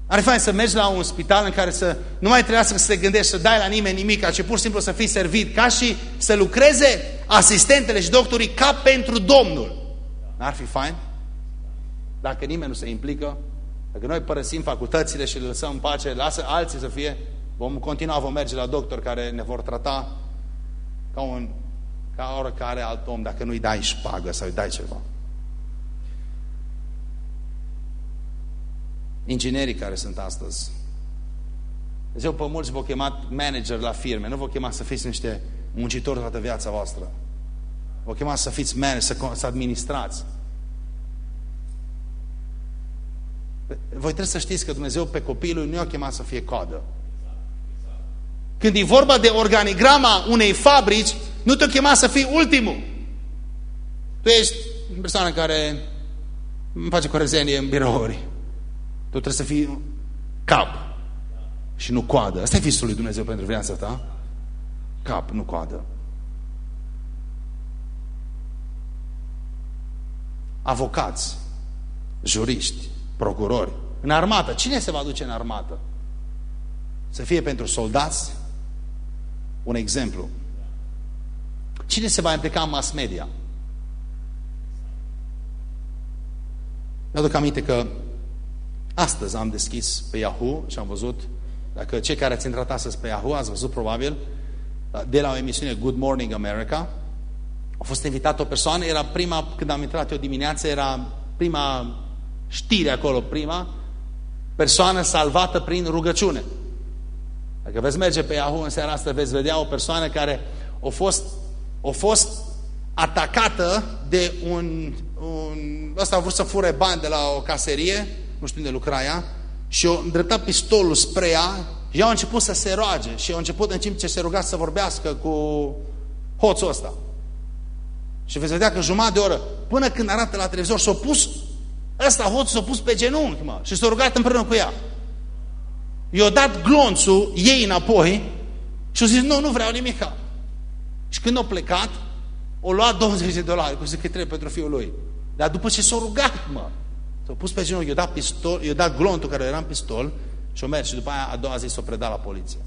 Ar fi fain să mergi la un spital în care să nu mai trebuiască să te gândești să dai la nimeni nimica, ci pur și simplu să fii servit, ca și să lucreze asistentele și doctorii ca pentru Domnul. N-ar fi fain? Dacă nimeni nu se implică, dacă noi părăsim facultățile și le lăsăm în pace, lasă alții să fie, vom continua, vom merge la doctor care ne vor trata ca, un, ca oricare alt om, dacă nu-i dai șpagă sau îi dai ceva. Inginerii care sunt astăzi, Dumnezeu pe mulți v-a chemat manager la firme, nu v-a chemat să fiți niște muncitori toată viața voastră. V-a chemat să fiți manager, să, să administrați. Voi trebuie să știți că Dumnezeu pe copilul nu i-a chemat să fie coadă. Când e vorba de organigrama unei fabrici, nu te-a chemat să fii ultimul. Tu ești persoană care îmi face corezenie în birouri. Tu trebuie să fii cap și nu coadă. Asta e visul lui Dumnezeu pentru viața ta. Cap, nu coadă. Avocați, juriști, procurori, în armată. Cine se va duce în armată? Să fie pentru soldați? Un exemplu. Cine se va implica în mass media? Mi-aduc aminte că astăzi am deschis pe Yahoo și am văzut, dacă cei care ați intrat astăzi pe Yahoo, ați văzut probabil, de la o emisiune Good Morning America, a fost invitată o persoană, era prima, când am intrat eu dimineață, era prima știre acolo, prima, persoană salvată prin rugăciune. Dacă veți merge pe Yahoo în seara asta, veți vedea o persoană care a fost, a fost atacată de un, un... Ăsta a vrut să fure bani de la o caserie, nu știu unde lucra ea, și a îndreptat pistolul spre ea și ea a început să se roage și a început în timp ce se ruga să vorbească cu hoțul ăsta. Și veți vedea că jumătate de oră, până când arată la televizor, s-a pus, ăsta hoțul s-a pus pe genunchi, mă, și s-a rugat împreună cu ea. I-a dat glonțul ei înapoi și a zis, nu, nu vreau nimica. Și când a plecat, o luat 20 de dolari, cu zic că trebuie pentru fiul lui. Dar după ce s-a rugat, mă, s-a pus pe genunchi, i-a dat, pistol, i-a dat glontul care era în pistol și-a mers și după aia a doua zi s-a predat la poliție.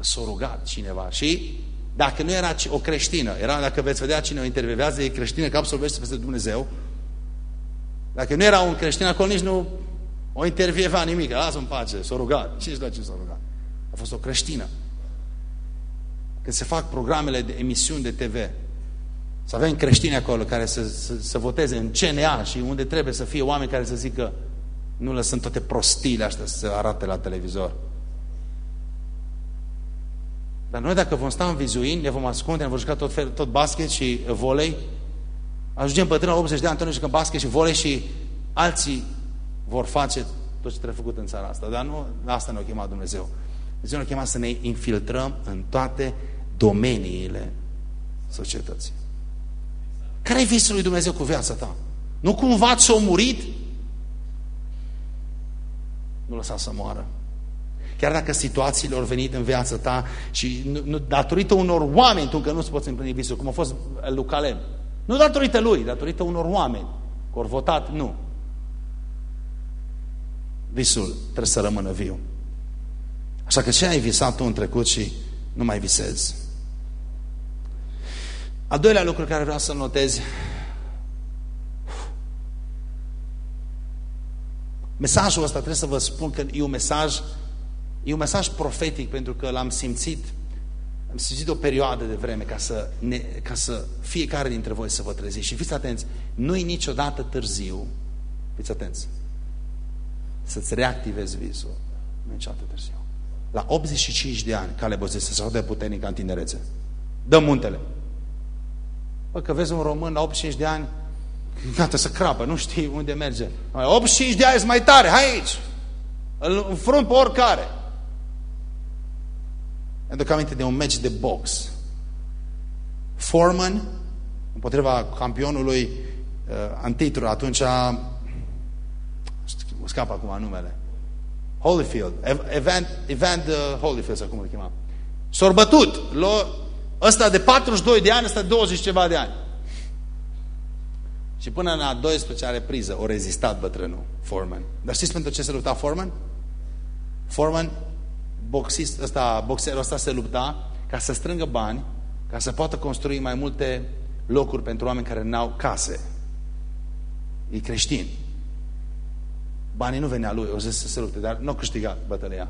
S-a rugat cineva și dacă nu era o creștină, era, dacă veți vedea cine o intervievează, e creștină că absolvește peste Dumnezeu, dacă nu era un creștin acolo, nici nu o intervieva nimic, lasă în pace, s-a rugat. Cine la ce s-a rugat? A fost o creștină. Când se fac programele de emisiuni de TV, să avem creștini acolo care să, să, să voteze în CNA și unde trebuie să fie oameni care să zică nu lăsăm toate prostiile astea să se arate la televizor. Dar noi dacă vom sta în vizuini, ne vom ascunde, ne vom juca tot, fel, tot basket și volei, ajungem bătrân la 80 de ani, atunci jucăm basket și volei și alții vor face tot ce trebuie făcut în țara asta. Dar nu asta ne-a chemat Dumnezeu. Dumnezeu ne-a chemat să ne infiltrăm în toate domeniile societății. Care e visul lui Dumnezeu cu viața ta? Nu cumva ți-o murit? Nu lăsa să moară. Chiar dacă situațiile au venit în viața ta și nu, nu, datorită unor oameni tu încă nu-ți poți împlini visul, cum a fost lui Caleb. Nu datorită lui, datorită unor oameni. Că au votat, nu. Visul trebuie să rămână viu. Așa că ce ai visat tu în trecut și nu mai visezi? Al doilea lucru care vreau să-l notez Mesajul ăsta trebuie să vă spun că e un mesaj e un mesaj profetic pentru că l-am simțit am simțit o perioadă de vreme ca să, ne, ca să fiecare dintre voi să vă treziți. Și fiți atenți, nu-i niciodată târziu, fiți atenți, să-ți reactivezi visul. Nu e niciodată târziu. La 85 de ani, Caleb o zis, să de puternic ca în tinerețe. Dă muntele. Bă, că vezi un român la 85 de ani, gata să crapă, nu știi unde merge. 85 de ani e mai tare, hai aici! Îl înfrunt pe oricare. Îmi aduc aminte de un meci de box. Foreman, împotriva campionului uh, antitru, atunci scapă acum numele. Holyfield, Evan, Evan uh, Holyfield, sau cum îl chema. S-a bătut. Ăsta de 42 de ani, ăsta de 20 ceva de ani. Și până în a 12 are priză, o rezistat bătrânul, Foreman. Dar știți pentru ce se lupta Foreman? Foreman, boxist, ăsta, boxerul ăsta se lupta ca să strângă bani, ca să poată construi mai multe locuri pentru oameni care n-au case. E creștin. Banii nu venea lui, o zis să se lupte, dar nu a câștigat bătălia.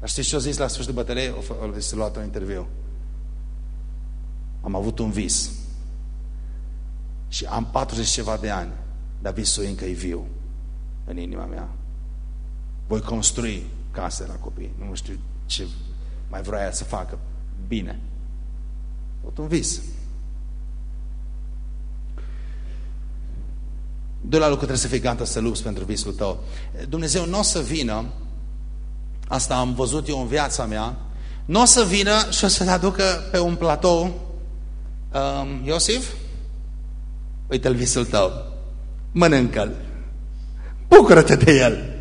Dar știți ce a zis la sfârșitul bătăliei? O zis să luat un interviu. Am avut un vis. Și am 40 ceva de ani, dar visul încă e viu în inima mea. Voi construi case la copii. Nu știu ce mai vrea să facă bine. Tot un vis. Doi la lucru trebuie să fii gata să lupți pentru visul tău. Dumnezeu nu o să vină, asta am văzut eu în viața mea, nu o să vină și o să-l aducă pe un platou um, Iosif, uite-l visul tău, mănâncă-l, bucură-te de el.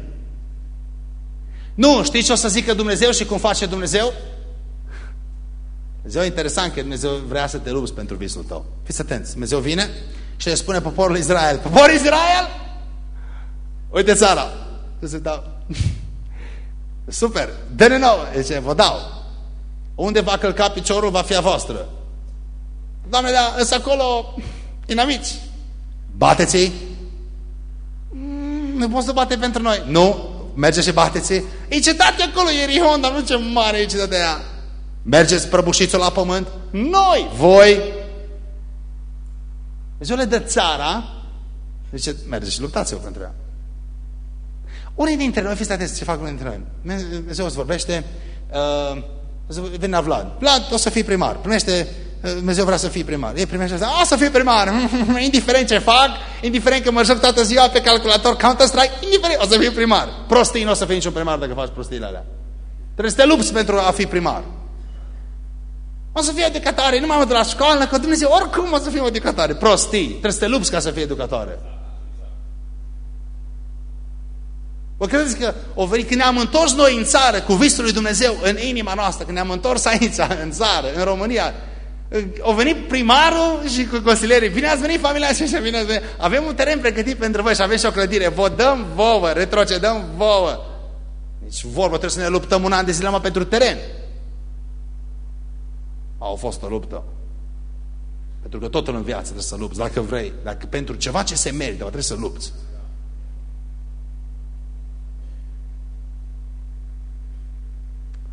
Nu, știi ce o să zică Dumnezeu și cum face Dumnezeu? Dumnezeu e interesant că Dumnezeu vrea să te lupți pentru visul tău. Fiți atenți, Dumnezeu vine și le spune poporul Israel, popor Israel, uite țara. Se dau. Super, dă-ne nouă. Zice, vă dau. Unde va călca piciorul va fi a voastră. Doamne, dar îs acolo inamici. Bateți-i. Mm, nu poți să bate pentru noi. Nu, merge și bateți-i. E cetate acolo, e Rihon, dar nu ce mare e cetatea aia. Mergeți prăbușiți la pământ. Noi, voi. Dumnezeu le dă țara. Zice, mergeți și luptați-vă pentru ea. Unii dintre noi, fiți atenți ce fac unii dintre noi. Dumnezeu îți vorbește, uh, vine la Vlad. Vlad, o să fii primar. Primește, uh, Dumnezeu vrea să fii primar. Ei primește asta, o să fii primar. indiferent ce fac, indiferent că mă joc toată ziua pe calculator, Counter-Strike, indiferent, o să fii primar. Prostii nu o să fii niciun primar dacă faci prostiile alea. Trebuie să te lupți pentru a fi primar. O să fie educatoare, nu mai mă de la școală, că Dumnezeu oricum o să fie educatoare. Prostii, trebuie să te lupți ca să fii educatoare. Vă credeți că o venit când ne-am întors noi în țară cu visul lui Dumnezeu în inima noastră, când ne-am întors aici, în țară, în România, au venit primarul și cu consilierii, bine ați venit familia și așa, bine ați venit. Avem un teren pregătit pentru voi și avem și o clădire, vă dăm vouă, retrocedăm vouă. Deci vorbă, trebuie să ne luptăm un an de zile pentru teren. Au fost o luptă. Pentru că totul în viață trebuie să lupți, dacă vrei, dacă pentru ceva ce se merită, trebuie să lupți.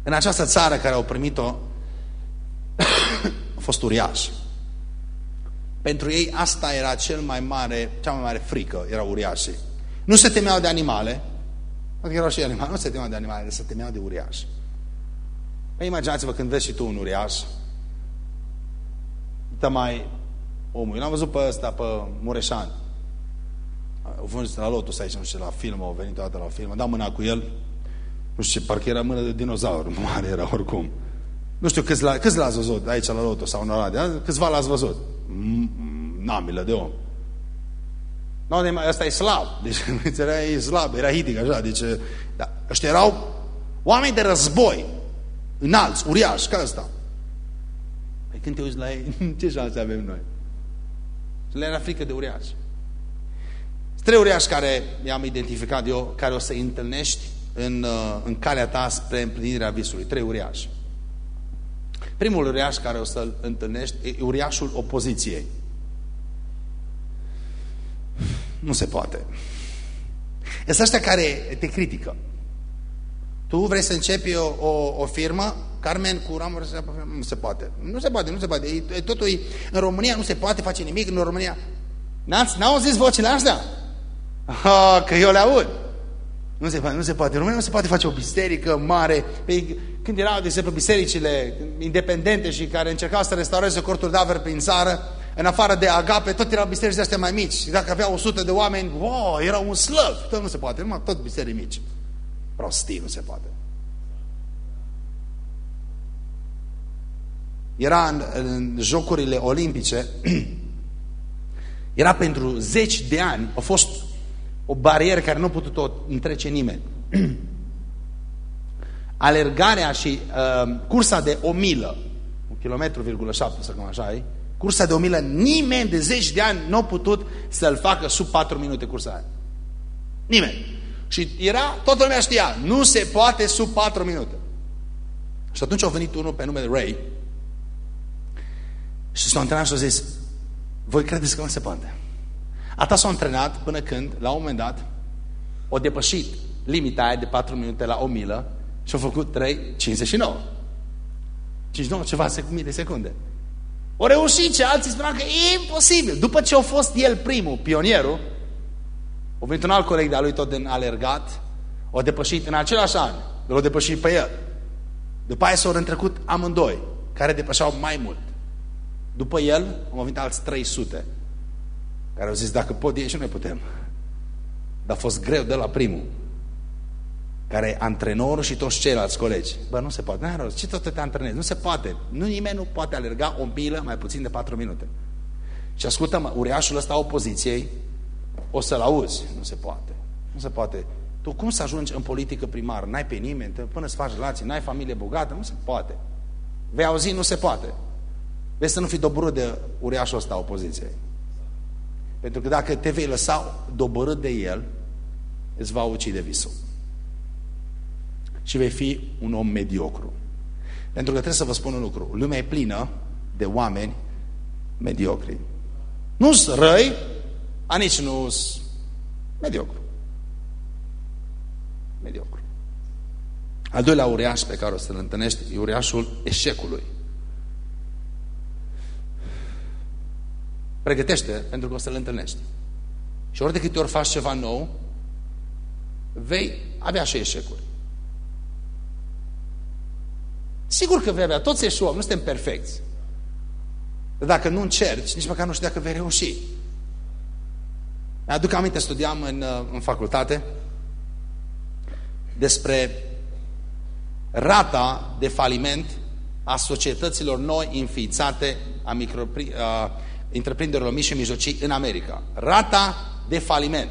În această țară care au primit-o a fost uriaș. Pentru ei asta era cel mai mare, cea mai mare frică, erau uriașii. Nu se temeau de animale, adică erau și animale, nu se temeau de animale, se temeau de uriași. Păi imaginați-vă când vezi și tu un uriaș, dă mai omul. Eu l-am văzut pe ăsta, pe Mureșan. Au fost la Lotus aici, nu știu, la film, au venit toată la film, am dat mâna cu el, nu știu ce, parcă era mână de dinozaur, mare era oricum. Nu știu câți, la, câți l-ați văzut aici la Lotus sau în Oradea, câțiva l-ați văzut. N-am milă de om. Nu, no, ăsta e slab. Deci, era e slab, era hitic, așa. Deci, da, ăștia erau oameni de război, înalți, uriași, ca ăsta. Păi când te uiți la ei, ce șanse avem noi? Le era frică de uriași. Trei uriași care i-am identificat eu, care o să-i întâlnești în, uh, în calea ta spre împlinirea visului. Trei uriași. Primul uriaș care o să-l întâlnești e uriașul opoziției. Nu se poate. Este ăștia care te critică. Tu vrei să începi o, o, o firmă, Carmen, cu ramuri, nu se poate. Nu se poate, nu se poate. E, totul e, în România nu se poate face nimic, în România... N-ați, n-au zis vocile astea? Oh, că eu le aud. Nu se, poate, nu se poate. În România nu se poate face o biserică mare. Păi, când erau, de exemplu, bisericile independente și care încercau să restaureze corturi de aver prin țară, în afară de agape, tot erau biserici de astea mai mici. Și dacă aveau 100 de oameni, wow, era un slăv. Tot nu se poate, numai tot biserici mici. Prostii, nu se poate. Era în, în jocurile olimpice, era pentru zeci de ani, a fost o barieră care nu a putut-o întrece nimeni. Alergarea și uh, cursa de o milă, un kilometru, virgulă șapte, să cum așa e, cursa de o milă, nimeni de zeci de ani nu a putut să-l facă sub patru minute cursa aia. Nimeni. Și era, toată lumea știa, nu se poate sub patru minute. Și atunci a venit unul pe nume de Ray și s-a antrenat și a zis, voi credeți că nu se poate? Ata s-a antrenat până când, la un moment dat, o depășit limita aia de 4 minute la o milă și a făcut 3.59. 59 ceva mii de secunde. O reușit ce alții spuneau că e imposibil. După ce a fost el primul, pionierul, a venit un alt coleg de-a lui tot din alergat, o depășit în același an, l-au depășit pe el. După aia s-au întrecut amândoi, care depășeau mai mult. După el, au venit alți 300, care au zis, dacă pot ei și noi putem. Dar a fost greu de la primul, care e antrenorul și toți ceilalți colegi. Bă, nu se poate, n-ai rost, ce tot te antrenezi? Nu se poate. Nu, nimeni nu poate alerga o milă mai puțin de 4 minute. Și ascultă-mă, uriașul ăsta opoziției, o să-l auzi. Nu se poate. Nu se poate. Tu cum să ajungi în politică primar? N-ai pe nimeni, până să faci relații, n-ai familie bogată? Nu se poate. Vei auzi, nu se poate. Vei să nu fii doborât de uriașul ăsta opoziției. Pentru că dacă te vei lăsa doborât de el, îți va ucide visul. Și vei fi un om mediocru. Pentru că trebuie să vă spun un lucru. Lumea e plină de oameni mediocri. Nu-s răi, a nici nu-s mediocru. Mediocru. Al doilea uriaș pe care o să-l întâlnești e uriașul eșecului. Pregătește pentru că o să-l întâlnești. Și ori de câte ori faci ceva nou, vei avea și eșecuri. Sigur că vei avea, toți eșuăm, nu suntem perfecți. Dar dacă nu încerci, nici măcar nu știu dacă vei reuși. Mi-aduc aminte, studiam în, în facultate despre rata de faliment a societăților noi înființate, a, micro, a întreprinderilor mici și mijlocii în America. Rata de faliment.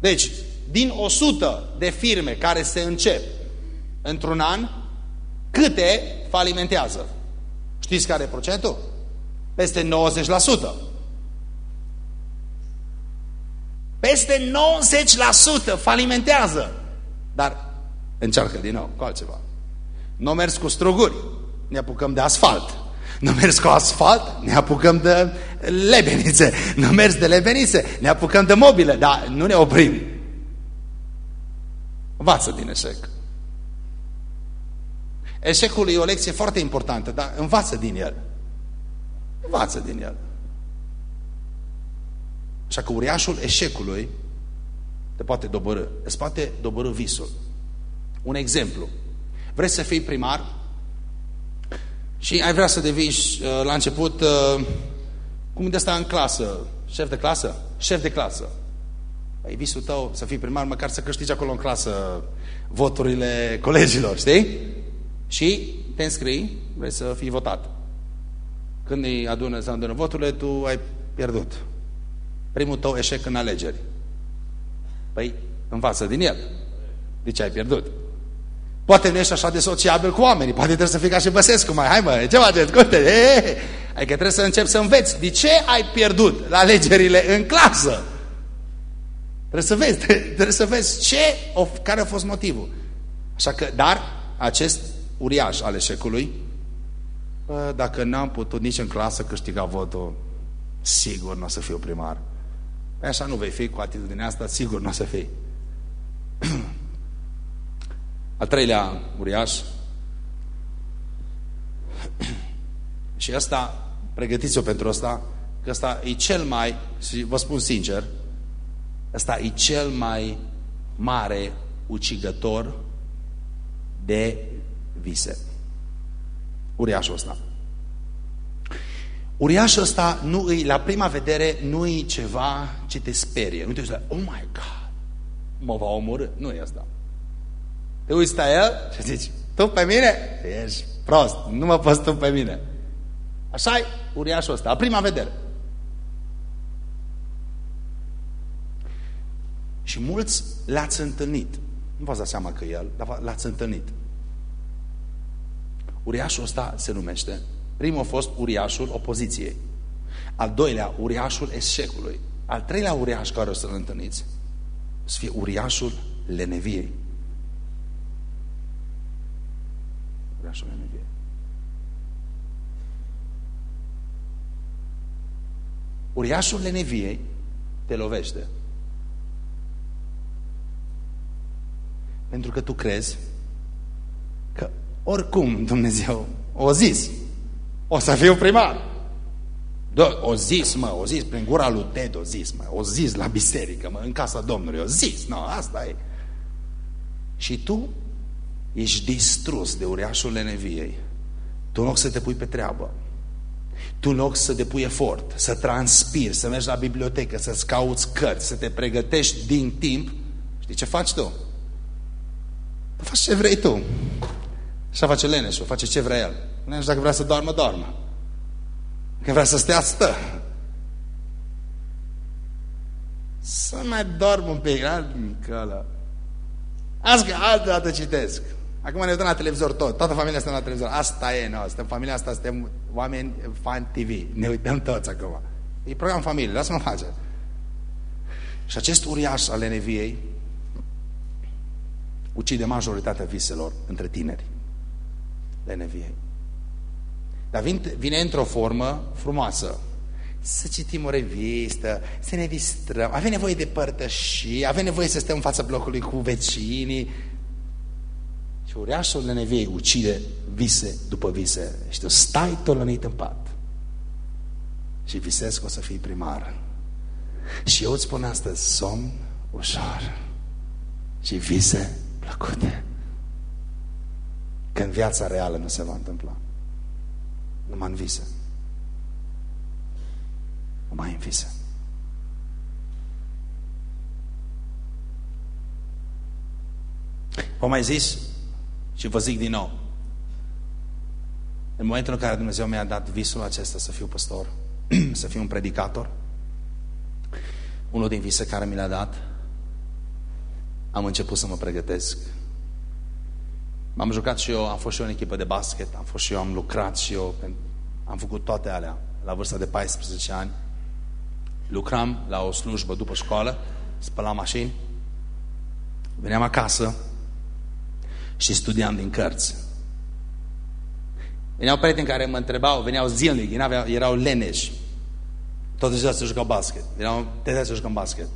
Deci, din 100 de firme care se încep într-un an, câte falimentează? Știți care e procentul? Peste 90%. Peste 90% falimentează. Dar încearcă din nou cu altceva. Nu mers cu struguri, ne apucăm de asfalt. Nu mers cu asfalt, ne apucăm de lebenițe. Nu mers de lebenițe, ne apucăm de mobile, dar nu ne oprim. Învață din eșec. Eșecul e o lecție foarte importantă, dar învață din el. Învață din el. Așa că uriașul eșecului te poate dobărâ. Îți poate dobărâ visul. Un exemplu. Vrei să fii primar și ai vrea să devii uh, la început uh, cum de asta în clasă, șef de clasă? Șef de clasă. Păi visul tău să fii primar, măcar să câștigi acolo în clasă voturile colegilor, știi? Și te înscrii, vrei să fii votat. Când îi adună, să adună voturile, tu ai pierdut. Primul tău eșec în alegeri. Păi, învață din el. De ce ai pierdut? Poate nu ești așa de sociabil cu oamenii, poate trebuie să fii ca și Băsescu, mai, hai mă, ce faceți, curte? Adică trebuie să începi să înveți. De ce ai pierdut la alegerile în clasă? Trebuie să vezi, trebuie să vezi ce, care a fost motivul. Așa că, dar, acest uriaș al eșecului, dacă n-am putut nici în clasă câștiga votul, sigur nu o să fiu primar. Păi așa nu vei fi cu atitudinea asta, sigur nu o să fii. Al treilea uriaș. și asta, pregătiți-o pentru asta, că asta e cel mai, și vă spun sincer, ăsta e cel mai mare ucigător de vise. Uriașul ăsta. Uriașul ăsta nu îi, la prima vedere nu e ceva ce te sperie. Nu te uiți la, oh my God, mă va omorâ. Nu e asta. Te uiți la el și zici, tu pe mine? Ești prost, nu mă poți tu pe mine. așa e uriașul ăsta, la prima vedere. Și mulți l-ați întâlnit. Nu v-ați dat seama că el, dar l-ați întâlnit. Uriașul ăsta se numește, primul a fost uriașul opoziției. Al doilea, uriașul eșecului. Al treilea uriaș care o să-l întâlniți, să fie uriașul leneviei. Uriașul leneviei. Uriașul leneviei te lovește. Pentru că tu crezi că oricum Dumnezeu o zis, o să fiu primar. Da, o zis, mă, o zis prin gura lui Ted, o zis, mă, o zis la biserică, mă, în casa Domnului, o zis, nu, asta e. Și tu ești distrus de uriașul leneviei. Tu în loc să te pui pe treabă, tu în loc să depui efort, să transpiri, să mergi la bibliotecă, să-ți cauți cărți, să te pregătești din timp, știi ce faci tu? Tu faci ce vrei tu. Așa face leneșul, face ce vrea el. Leneș dacă vrea să doarmă, doarmă. Când vrea să stea, stă. Să mai dorm un pic, călă. Azi că altă dată citesc. Acum ne uităm la televizor tot, toată familia este la televizor. Asta e, noi, suntem familia asta, suntem oameni fan TV. Ne uităm toți acum. E program familie, lasă-mă face. Și acest uriaș al Eneviei ucide majoritatea viselor între tineri. Leneviei. Dar vine, vine într-o formă frumoasă. Să citim o revistă, să ne distrăm, avem nevoie de părtășii, avem nevoie să stăm în fața blocului cu vecinii. Și uriașul Leneviei ucide vise după vise. Și tu stai tolănit în pat și visezi că o să fii primar. Și eu îți spun astăzi, somn ușor și vise plăcute. Că în viața reală nu se va întâmpla. Numai în vise. Numai în vise. Vă mai zis și vă zic din nou. În momentul în care Dumnezeu mi-a dat visul acesta să fiu păstor, să fiu un predicator, unul din vise care mi l-a dat, am început să mă pregătesc. M-am jucat și eu, am fost și eu în echipă de basket, am fost și eu, am lucrat și eu, am făcut toate alea la vârsta de 14 ani. Lucram la o slujbă după școală, spălam mașini, veneam acasă și studiam din cărți. Veneau prieteni care mă întrebau, veneau zilnic, erau leneși. Toți ziua să jucau basket. Veneau, te să jucăm basket.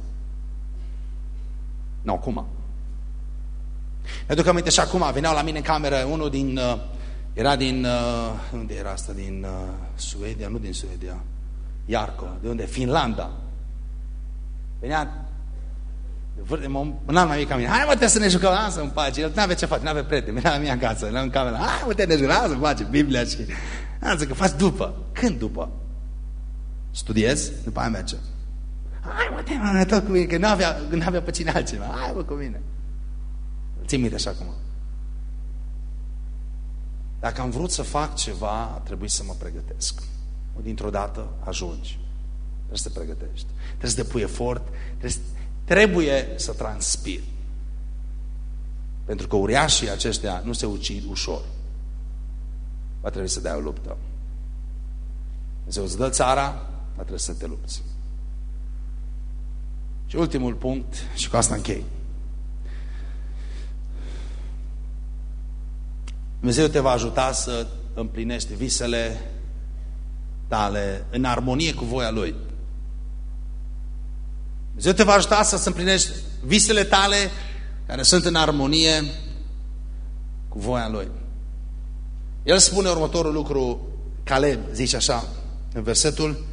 Nu, no, cum? Mi-aduc aminte și acum, veneau la mine în cameră unul din, uh, era din, uh, unde era asta, din uh, Suedia, nu din Suedia, Iarco, de unde? Finlanda. Venea un an mai mic ca mine, hai mă, te să ne jucăm, lasă în pace, el nu avea ce face, nu avea prieteni, venea la mine acasă, era în cameră, hai mă, te ne jucăm, lasă în pace, Biblia și... Lasă că faci după. Când după? Studiez, după aia merge. Hai mă, te mă, tot cu mine, că nu avea, nu avea pe cine altceva, hai mă cu mine. Țin minte așa acum. Dacă am vrut să fac ceva, a trebuit să mă pregătesc. Dintr-o dată ajungi. Trebuie să te pregătești. Trebuie să depui efort. Trebuie să, trebuie să transpiri. Pentru că uriașii aceștia nu se ucid ușor. Va trebui să dai o luptă. Dumnezeu îți dă țara, va trebui să te lupți. Și ultimul punct, și cu asta închei. Dumnezeu te va ajuta să împlinești visele tale în armonie cu voia Lui. Dumnezeu te va ajuta să împlinești visele tale care sunt în armonie cu voia Lui. El spune următorul lucru, Caleb zice așa, în versetul,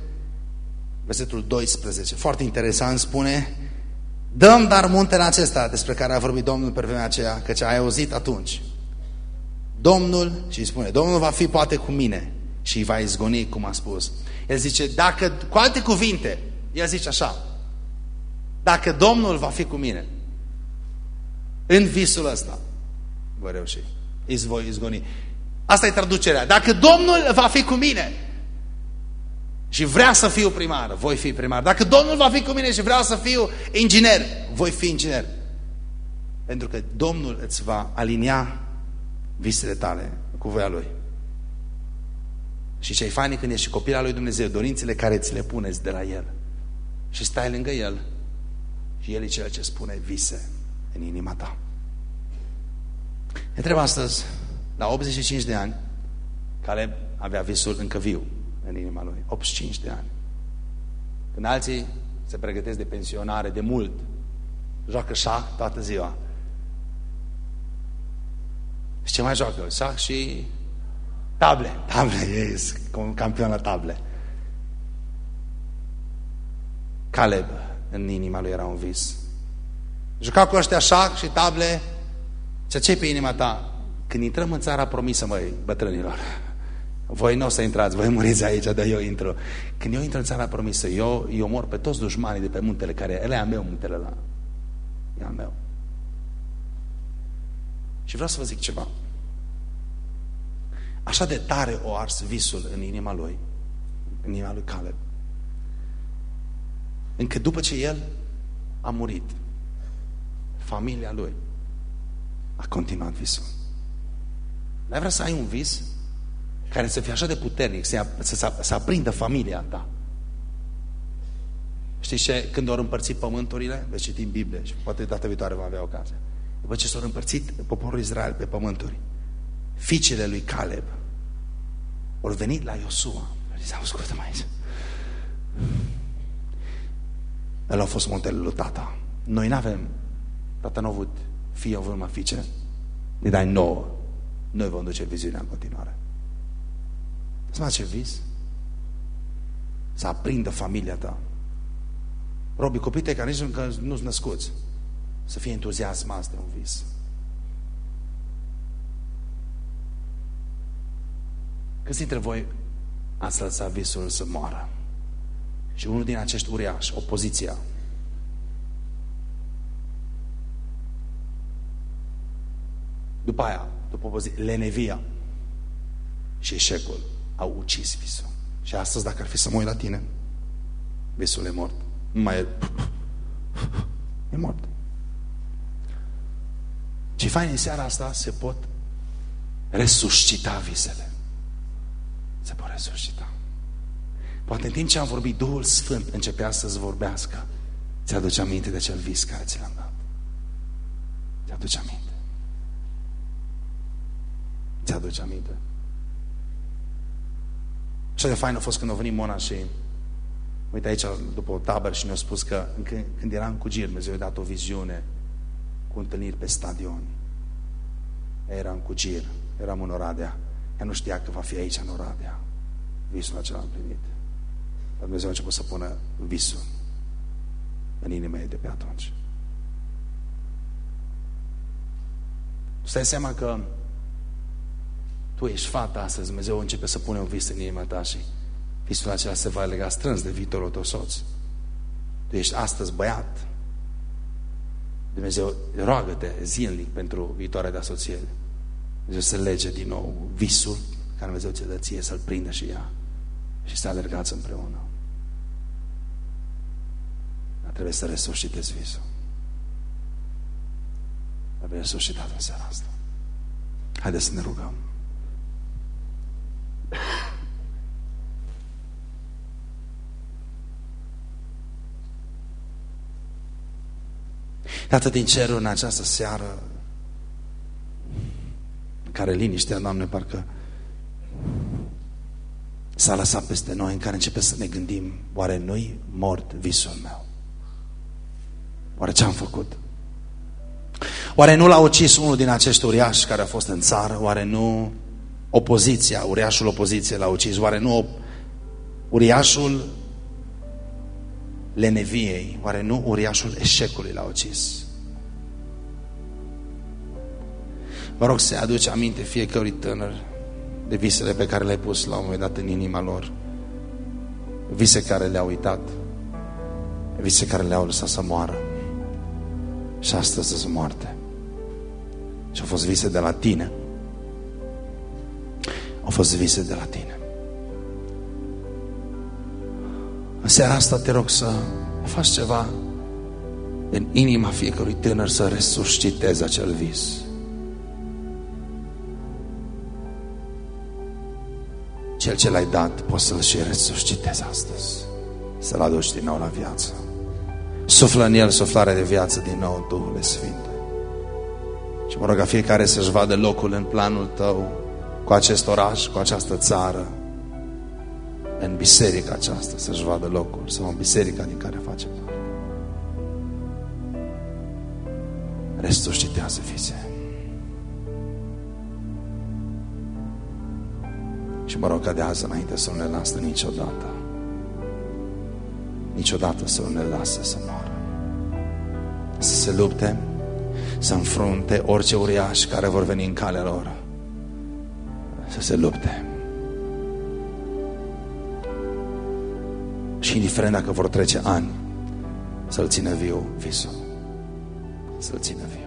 versetul 12, foarte interesant, spune, Dăm dar muntele acesta despre care a vorbit Domnul pe vremea aceea, căci ai auzit atunci. Domnul, și îi spune, Domnul va fi poate cu mine și îi va izgoni, cum a spus. El zice, dacă, cu alte cuvinte, el zice așa, dacă Domnul va fi cu mine, în visul ăsta, voi reuși, îți voi izgoni. Asta e traducerea. Dacă Domnul va fi cu mine și vrea să fiu primar, voi fi primar. Dacă Domnul va fi cu mine și vreau să fiu inginer, voi fi inginer. Pentru că Domnul îți va alinia visele tale cu voia Lui. Și ce-i fain când ești copil al lui Dumnezeu, dorințele care ți le puneți de la El. Și stai lângă El și El e cel ce spune vise în inima ta. Ne întreb astăzi, la 85 de ani, Caleb avea visul încă viu în inima lui. 85 de ani. Când alții se pregătesc de pensionare de mult, joacă șah toată ziua. Și ce mai joacă? Șah și table. Table, e campion la table. Caleb, în inima lui era un vis. Juca cu ăștia șah și table Ceea ce e pe inima ta, când intrăm în țara promisă, măi, bătrânilor, voi nu o să intrați, voi muriți aici, dar eu intru. Când eu intru în țara promisă, eu, eu mor pe toți dușmanii de pe muntele care, ele a meu, muntele ăla. E al meu. Și vreau să vă zic ceva. Așa de tare o ars visul în inima lui, în inima lui Caleb, încă după ce el a murit, familia lui a continuat visul. N-ai vrea să ai un vis care să fie așa de puternic, să, să, să aprindă familia ta. Știți ce? Când au împărțit pământurile, veți citi în Biblie și poate data viitoare va avea ocazia. După ce s-au împărțit poporul Israel pe pământuri, fiicele lui Caleb au venit la Iosua. Zis, ascultă mai aici. El a fost muntele lui tata. Noi nu avem, tata nu a avut fie, au avut numai fiice. Ne dai nouă. Noi vom duce viziunea în continuare. Să ce vis? Să aprindă familia ta. Robi, copiii tăi care nici nu sunt născuți, să fie entuziasmați de un vis. Câți dintre voi ați lăsat visul să moară? Și unul din acești uriași, opoziția, după aia, după opoziție, lenevia și eșecul au ucis visul. Și astăzi, dacă ar fi să mă uit la tine, visul e mort. Nu mai e... E mort. Ce fain în seara asta se pot resuscita visele. Se pot resuscita. Poate în timp ce am vorbit, Duhul Sfânt începea să-ți vorbească. Ți-aduce aminte de acel vis care ți l-am dat. Ți-aduce aminte. Ți-aduce aminte. Așa de fain a fost când a venit Mona și uite aici după o tabără și ne-a spus că când eram cu Gir, Dumnezeu a dat o viziune cu întâlniri pe stadion. Eram cu Gir, eram în Oradea. Ea nu știa că va fi aici în Oradea. Visul acela am primit. Dar Dumnezeu a început să pună visul în inima ei de pe atunci. Stai seama că tu ești fata astăzi, Dumnezeu începe să pune un vis în inima ta și visul acela se va lega strâns de viitorul tău soț. Tu ești astăzi băiat. Dumnezeu roagă-te zilnic pentru viitoarea de asociere. Dumnezeu să lege din nou visul care Dumnezeu ți-a dă ție să-l prindă și ea și să alergați împreună. Dar trebuie să resuscitezi visul. Trebuie resuscitat în seara asta. Haideți să ne rugăm. Tată din cerul în această seară în care liniștea, Doamne, parcă s-a lăsat peste noi, în care începe să ne gândim, oare nu-i mort visul meu? Oare ce am făcut? Oare nu l-a ucis unul din acești uriași care a fost în țară? Oare nu opoziția, uriașul opoziție l-a ucis? Oare nu uriașul leneviei? Oare nu uriașul eșecului l-a ucis? Vă rog să aduci aminte fiecărui tânăr de visele pe care le-ai pus la un moment dat în inima lor. Vise care le-au uitat. Vise care le-au lăsat să moară. Și astăzi sunt moarte. Și au fost vise de la tine. Au fost vise de la tine. În seara asta te rog să faci ceva în inima fiecărui tânăr să resuscitezi acel vis. Cel ce l-ai dat, poți să-l și resuscitezi astăzi. Să-l aduci din nou la viață. Suflă în el suflare de viață din nou, Duhul Sfinte. Și mă rog ca fiecare să-și vadă locul în planul tău cu acest oraș, cu această țară, în biserica aceasta, să-și vadă locul, sau în biserica din care face parte. Resuscitează fițe. Și mă rog ca de azi înainte să nu ne lasă niciodată. Niciodată să nu ne lasă să moară. Să se lupte să înfrunte orice uriaș care vor veni în calea lor. Să se lupte. Și indiferent dacă vor trece ani, să-l țină viu visul. Să-l țină viu.